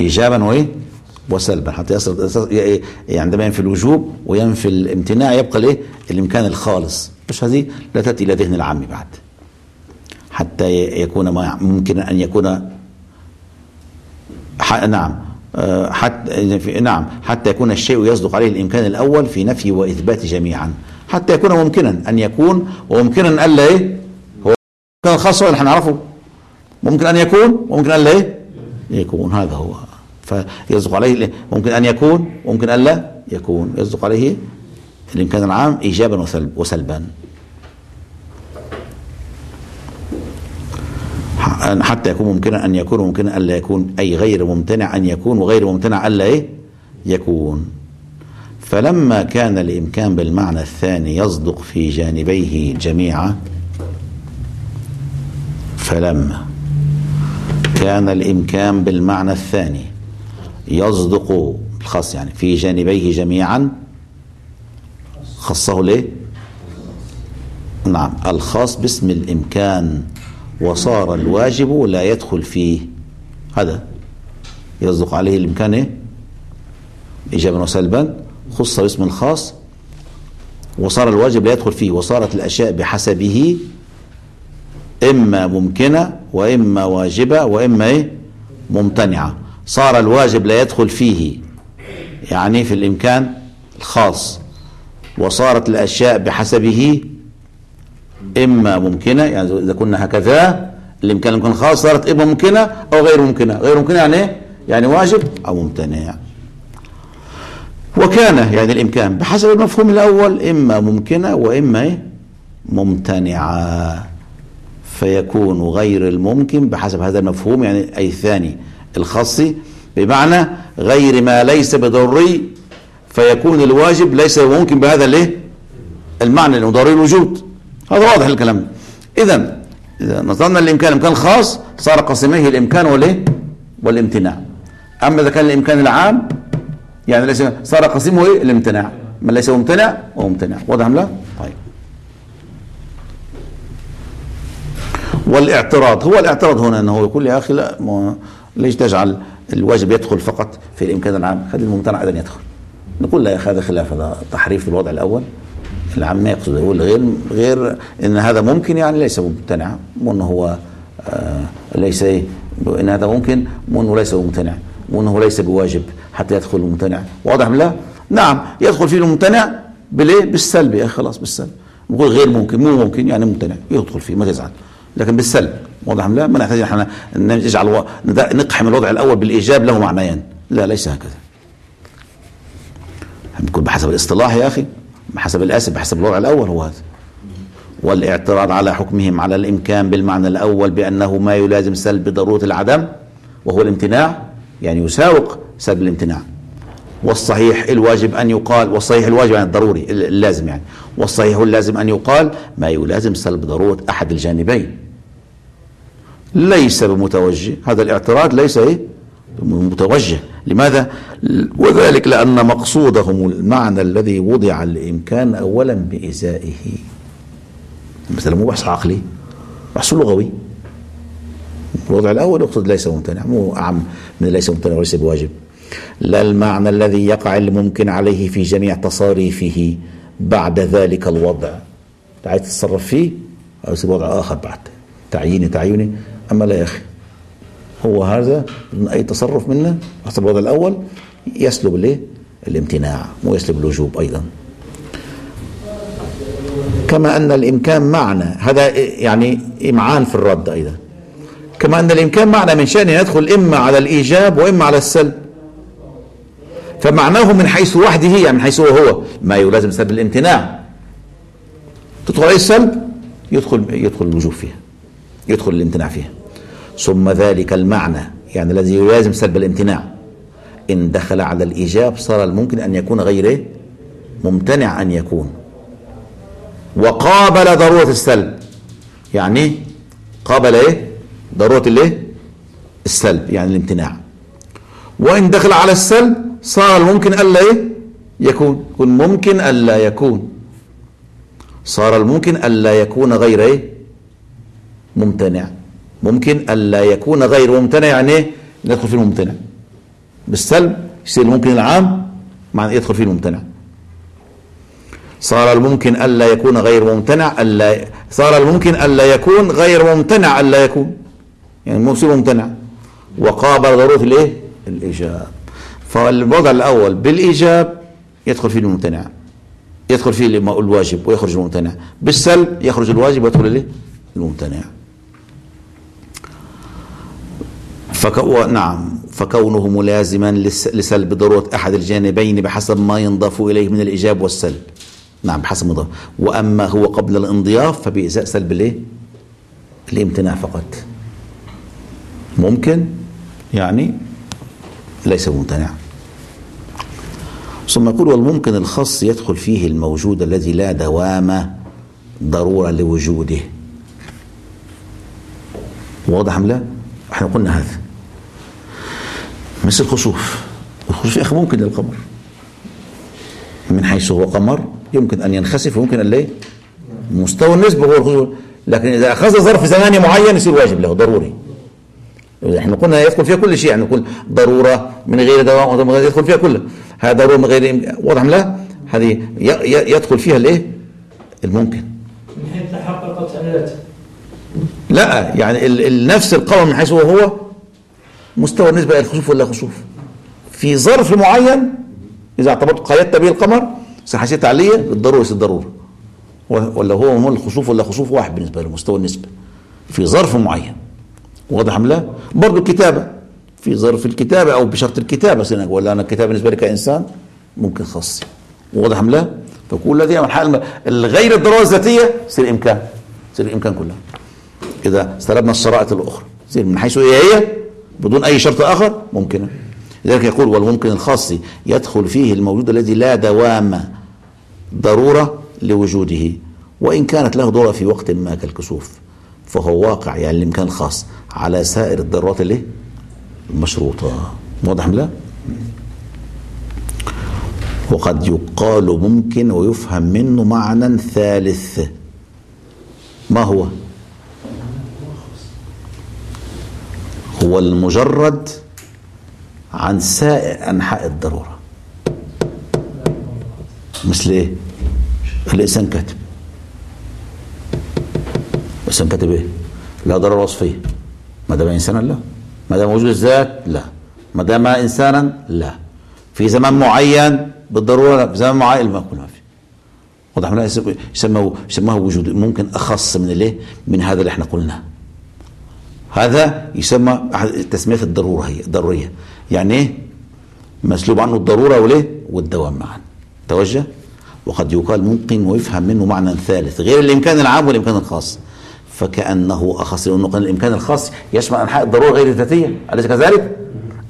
إيجابا وإيه وسلبا حتى يصل عندما يعني ينفي الوجوب وينفي الامتناع يبقى الايه الإمكان الخالص. مش هذه لا تأتي إلى ذهن العام بعد. حتى يكون ما ممكن أن يكون نعم آه، حتى نعم حتى يكون الشيء يصدق عليه الإمكان الأول في نفي وإثبات جميعا. حتى يكون ممكنا أن يكون وممكنا الا إيه هو كان خاصه اللي هنعرفه ممكن أن يكون وممكن الا إيه يكون. هذا هو. فيصدق عليه ممكن أن يكون وممكن أن لا يكون. يصدق عليه الإمكان العام إيجابا وسلبا. حتى يكون ممكنا أن يكون وممكنا أن لا يكون. أي غير ممتنع أن يكون وغير ممتنع ألا إيه يكون. فلما كان الإمكان بالمعنى الثاني يصدق في جانبيه جميعا فلما كان الإمكان بالمعنى الثاني يصدق الخاص يعني في جانبيه جميعا خصه ليه نعم الخاص باسم الإمكان وصار الواجب لا يدخل فيه هذا يصدق عليه الإمكان إيه؟ إيجابا وسلبا خص باسم الخاص وصار الواجب لا يدخل فيه وصارت الأشياء بحسبه إما ممكنة وإما واجبة وإما إيه؟ ممتنعة صار الواجب لا يدخل فيه يعني في الإمكان الخاص. وصارت الأشياء بحسبه إما ممكنة يعني إذا كنا هكذا الإمكان يكون خاص صارت إما ممكنة أو غير ممكنة. غير ممكنة يعني إيه؟ يعني واجب أو ممتنع. وكان يعني الإمكان بحسب المفهوم الأول إما ممكنة وإما إيه؟ ممتنعة. فيكون غير الممكن بحسب هذا المفهوم يعني أي الثاني الخاص بمعنى غير ما ليس بضروري فيكون الواجب ليس ممكن بهذا الايه المعنى انه ضروري الوجود. هذا واضح الكلام. ده اذا اذا نظرنا الامكان إمكان خاص صار قسميه الإمكان والايه والامتناع. أما إذا كان الإمكان العام يعني ليس صار قسمه إيه؟ الامتناع. ما ليس ممتنع هو ممتنع. واضح لا؟ طيب. والإعتراض هو الإعتراض هنا إنه يقول يا أخي لا ليش تجعل الواجب يدخل فقط في الإمكان العام. خلي الممتنع أيضا يدخل. نقول لا يا أخي هذا خلاف هذا تحريف في الوضع الأول. العام ما يقصد يقول غير غير إن هذا ممكن يعني ليس ممتنع وانه هو آه ليس إن هذا ممكن وانه ليس ممتنع وانه ليس بواجب حتى يدخل الممتنع. واضح لا؟ نعم يدخل فيه الممتنع بالإيه؟ بالسلب يا أخي خلاص بالسلب. نقول غير ممكن مو ممكن يعني ممتنع يدخل فيه ما تزعل. لكن بالسلب. واضح لا؟ ما نحتاج إحنا نجعل نقحم الوضع الأول بالإيجاب له معنيان لا ليس هكذا. بيكون بحسب الاصطلاح يا أخي بحسب الأسف بحسب الوضع الأول هو هذا. والاعتراض على حكمهم على الإمكان بالمعنى الأول بأنه ما يلازم سلب ضرورة العدم وهو الامتناع يعني يساوق سلب الامتناع. والصحيح الواجب أن يقال والصحيح الواجب يعني الضروري اللازم يعني. والصحيح لازم أن يقال ما يلازم سلب ضرورة أحد الجانبين. ليس بمتوجه. هذا الاعتراض ليس إيه؟ متوجه لماذا؟ وذلك لأن مقصودهم المعنى الذي وضع الإمكان أولا بإزائه. مثلا مو بحث عقلي بحث لغوي. الوضع الأول يقصد ليس ممتنع مو أعم من ليس ممتنع وليس بواجب. لا المعنى الذي يقع الممكن عليه في جميع تصاريفه. بعد ذلك الوضع. عايز تتصرف فيه أو يصير وضع آخر بعد. تعييني تعييني أما لا يا أخي هو هذا من أي تصرف منا حسب الوضع الأول يسلب الايه الامتناع ويسلب الوجوب أيضا. كما أن الإمكان معنى هذا يعني إمعان في الرد أيضا. كما أن الإمكان معنى من شأنه يدخل إما على الإيجاب وإما على السلب. فمعناه من حيث وحده يعني من حيث هو هو ما يلازم سلب الامتناع. تدخل عليه السلب يدخل يدخل الوجوب فيها يدخل الامتناع فيها. ثم ذلك المعنى يعني الذي يلازم سلب الامتناع. إن دخل على الإيجاب صار الممكن أن يكون غير ممتنع أن يكون. وقابل ضرورة السلب. يعني قابل إيه؟ ضرورة الإيه؟ السلب يعني الامتناع. وإن دخل على السلب صار الممكن الا إيه يكون. كن ممكن الا يكون. صار الممكن الا يكون غير إيه ممتنع. ممكن الا يكون غير ممتنع يعني إيه ندخل في الممتنع. بالسلب يصير الممكن العام مع يدخل في الممتنع. صار الممكن الا يكون غير ممتنع الا صار الممكن الا يكون غير ممتنع الا يكون. يعني مصير ممتنع. وقابل ضروره الايه الاجابه فالوضع الأول بالإيجاب يدخل فيه الممتنع. يدخل فيه الواجب ويخرج الممتنع. بالسلب يخرج الواجب ويدخل الممتنع. فكو... نعم. فكونه ملازما لسلب ضرورة أحد الجانبين بحسب ما ينضاف إليه من الإيجاب والسلب. نعم بحسب ما وأما هو قبل الانضياف فبإزاء سلب الإيه؟ الامتناع فقط. ممكن؟ يعني ليس ممتنع. ثم يقول والممكن الخاص يدخل فيه الموجود الذي لا دوام ضرورة لوجوده. واضح أم لا؟ إحنا قلنا هذا. مثل الخسوف. الخسوف يا أخي ممكن للقمر. من حيث هو قمر يمكن أن ينخسف ويمكن أن لا مستوى النسبة هو الخسوف. لكن إذا أخذ ظرف زماني معين يصير واجب له ضروري. إحنا قلنا يدخل فيها كل شيء يعني كل ضرورة من غير دواء غير يدخل فيها كلها هذا ضرورة من غير واضح لا؟ هذه يدخل فيها الايه؟ الممكن. من حيث تحققت الذات لا يعني النفس القوى من حيث هو مستوى النسبة إلى الخسوف ولا خسوف. في ظرف معين إذا اعتبرت قيدت به القمر سحسيت عليه بالضروره الضروره ولا هو هو الخسوف ولا خسوف واحد بالنسبة له مستوى النسبة. في ظرف معين. واضح أم لا؟ برضه كتابة. في ظرف الكتابة أو بشرط الكتابة سنة ولا أنا الكتابة بالنسبة لي كإنسان ممكن خاصي واضح أم لا؟ فكل هذه حال الغير الضروره الذاتيه سير إمكان. سير الامكان كلها. إذا استلبنا الشرائط الأخرى. سير من حيث هي هي؟ بدون أي شرط آخر؟ ممكنة. لذلك يقول والممكن الخاص يدخل فيه الموجود الذي لا دوام ضرورة لوجوده. وإن كانت له دوره في وقت ما كالكسوف. فهو واقع يعني الامكان خاص على سائر الضرورات الايه المشروطه واضح لا؟ وقد يقال ممكن ويفهم منه معنى ثالث. ما هو؟ هو المجرد عن سائر أنحاء الضرورة. مثل إيه؟ الإنسان كاتب. بس انت كاتب إيه لا ضرر وصفي ما دام إنسانا لا. ما دام وجود الذات لا. ما دام إنسانا لا. في زمان معين بالضرورة لا في زمان معين ما يكون ما في واضح من يسموه يسموه وجود ممكن أخص من الايه من هذا اللي إحنا قلناه. هذا يسمى تسمية الضرورة هي ضروريه يعني إيه؟ مسلوب عنه الضرورة وليه؟ والدوام معا. توجه؟ وقد يقال ممكن ويفهم منه معنى ثالث غير الإمكان العام والإمكان الخاص. فكأنه أخص لأنه كان الإمكان الخاص يشمل أنحاء الضرورة غير الذاتية. أليس كذلك؟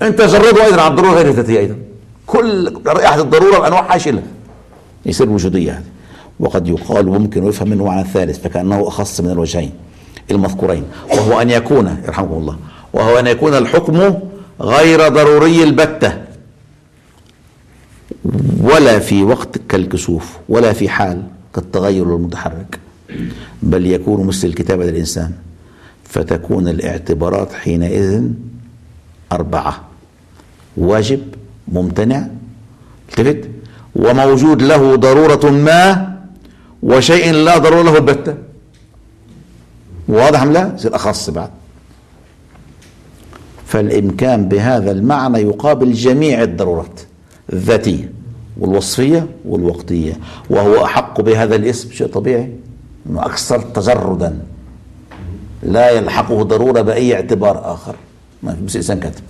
أنت جربه أيضا عن الضرورة غير الذاتية أيضا. كل رائحة الضرورة الأنواع شيلها يصير وجودية هذه. وقد يقال ممكن ويفهم منه معنى ثالث فكأنه أخص من الوجهين المذكورين وهو أن يكون يرحمكم الله وهو أن يكون الحكم غير ضروري البتة. ولا في وقت كالكسوف ولا في حال كالتغير المتحرك. بل يكون مثل الكتابة للإنسان. فتكون الاعتبارات حينئذ أربعة. واجب ممتنع التفت. وموجود له ضرورة ما وشيء لا ضرورة له البتة واضح لا؟ يصير أخص بعد. فالإمكان بهذا المعنى يقابل جميع الضرورات الذاتية والوصفية والوقتية وهو أحق بهذا الاسم شيء طبيعي. أنه أكثر تجردا. لا يلحقه ضرورة بأي اعتبار آخر. ما في إنسان كاتب.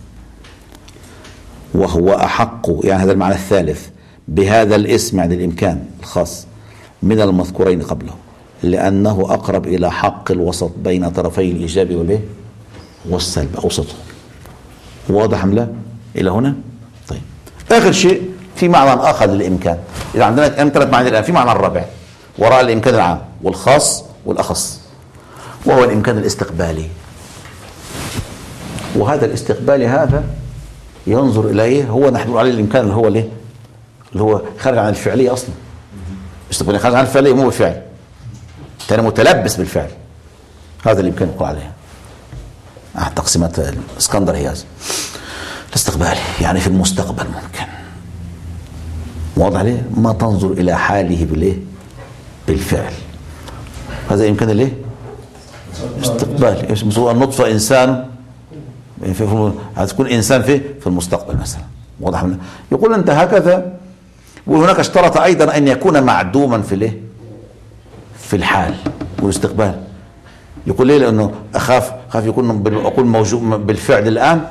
وهو أحق يعني هذا المعنى الثالث بهذا الاسم يعني الإمكان الخاص من المذكورين قبله. لأنه أقرب إلى حق الوسط بين طرفي الايجابي والإيه؟ والسلب أوسطه واضح أم لا؟ إلى هنا؟ طيب. آخر شيء في معنى آخر للإمكان. إذا عندنا ثلاث معاني الآن في معنى الرابع. وراء الإمكان العام والخاص والأخص وهو الإمكان الاستقبالي. وهذا الاستقبالي هذا ينظر إليه هو نحن عليه الإمكان اللي هو ليه؟ اللي هو خارج عن الفعلية أصلا. استقبالي خارج عن الفعلية مو بالفعل. تاني متلبس بالفعل. هذا الإمكان يقول عليه. أحد تقسيمات الإسكندر هي هذا الاستقبالي يعني في المستقبل ممكن. واضح ليه؟ ما تنظر إلى حاله بالإيه بالفعل. هذا يمكن ليه؟ استقبال يسموه النطفة إنسان هتكون إنسان في في المستقبل مثلا. واضح منه يقول أنت هكذا. وهناك اشترط أيضا أن يكون معدوما في الايه في الحال والاستقبال. يقول ليه؟ لأنه أخاف أخاف يكون أقول موجود بالفعل الآن.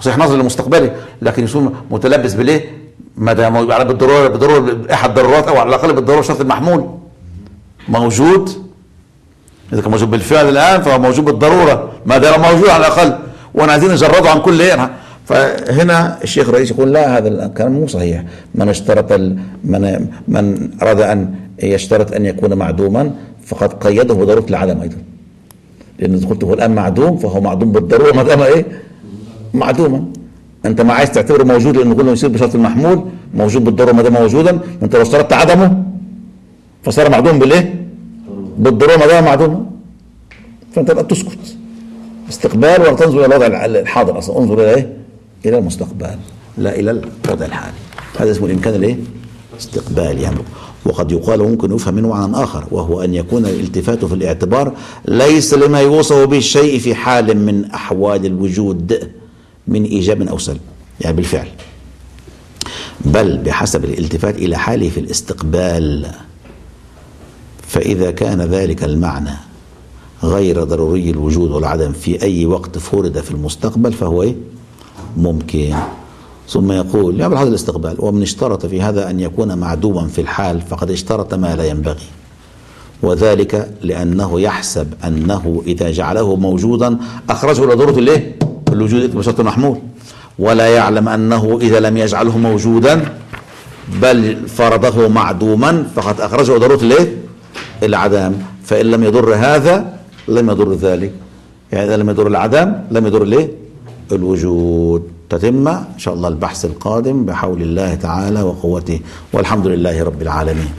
صحيح نظر لمستقبلي لكن يكون متلبس بالايه ما دام على بالضروره بالضروره احد الضرورات أو على الأقل بالضرورة شرط المحمول. موجود. إذا كان موجود بالفعل الآن فهو موجود بالضرورة. ما دام موجود على الأقل. وأنا عايزين نجرده عن كل إيه فهنا الشيخ الرئيس يقول لا هذا الكلام مو صحيح. من اشترط من من أراد أن يشترط أن يكون معدوما فقد قيده ضرورة العدم أيضا. لأن قلت هو الآن معدوم فهو معدوم بالضرورة. ما دام إيه؟ معدوما. أنت ما عايز تعتبره موجود لأنه كله يصير بشرط المحمول موجود بالضرورة ما دام موجودا أنت لو اشترطت عدمه فصار معدوم بالإيه؟ بالدراما ده معدوم. فأنت بقى تسكت. استقبال ولا تنظر إلى الوضع الحاضر أصلا. انظر إلى إيه؟ إلى المستقبل لا إلى الوضع الحالي. هذا اسمه الإمكان الايه استقبال يعني وقد يقال ممكن يفهم منه معنى آخر وهو أن يكون الالتفات في الاعتبار ليس لما يوصف به الشيء في حال من أحوال الوجود من إيجاب أو سلب. يعني بالفعل. بل بحسب الالتفات إلى حاله في الاستقبال. فإذا كان ذلك المعنى غير ضروري الوجود والعدم في أي وقت فرد في المستقبل فهو إيه؟ ممكن ثم يقول يعمل هذا الاستقبال ومن اشترط في هذا أن يكون معدوما في الحال فقد اشترط ما لا ينبغي وذلك لأنه يحسب أنه إذا جعله موجودا أخرجه إلى ضرورة الإيه؟ الوجود بشرط محمول ولا يعلم أنه إذا لم يجعله موجودا بل فرضه معدوما فقد أخرجه إلى ضرورة الإيه؟ العدم. فإن لم يضر هذا لم يضر ذلك. يعني إذا لم يضر العدم لم يضر ليه؟ الوجود. تتم إن شاء الله البحث القادم بحول الله تعالى وقوته. والحمد لله رب العالمين.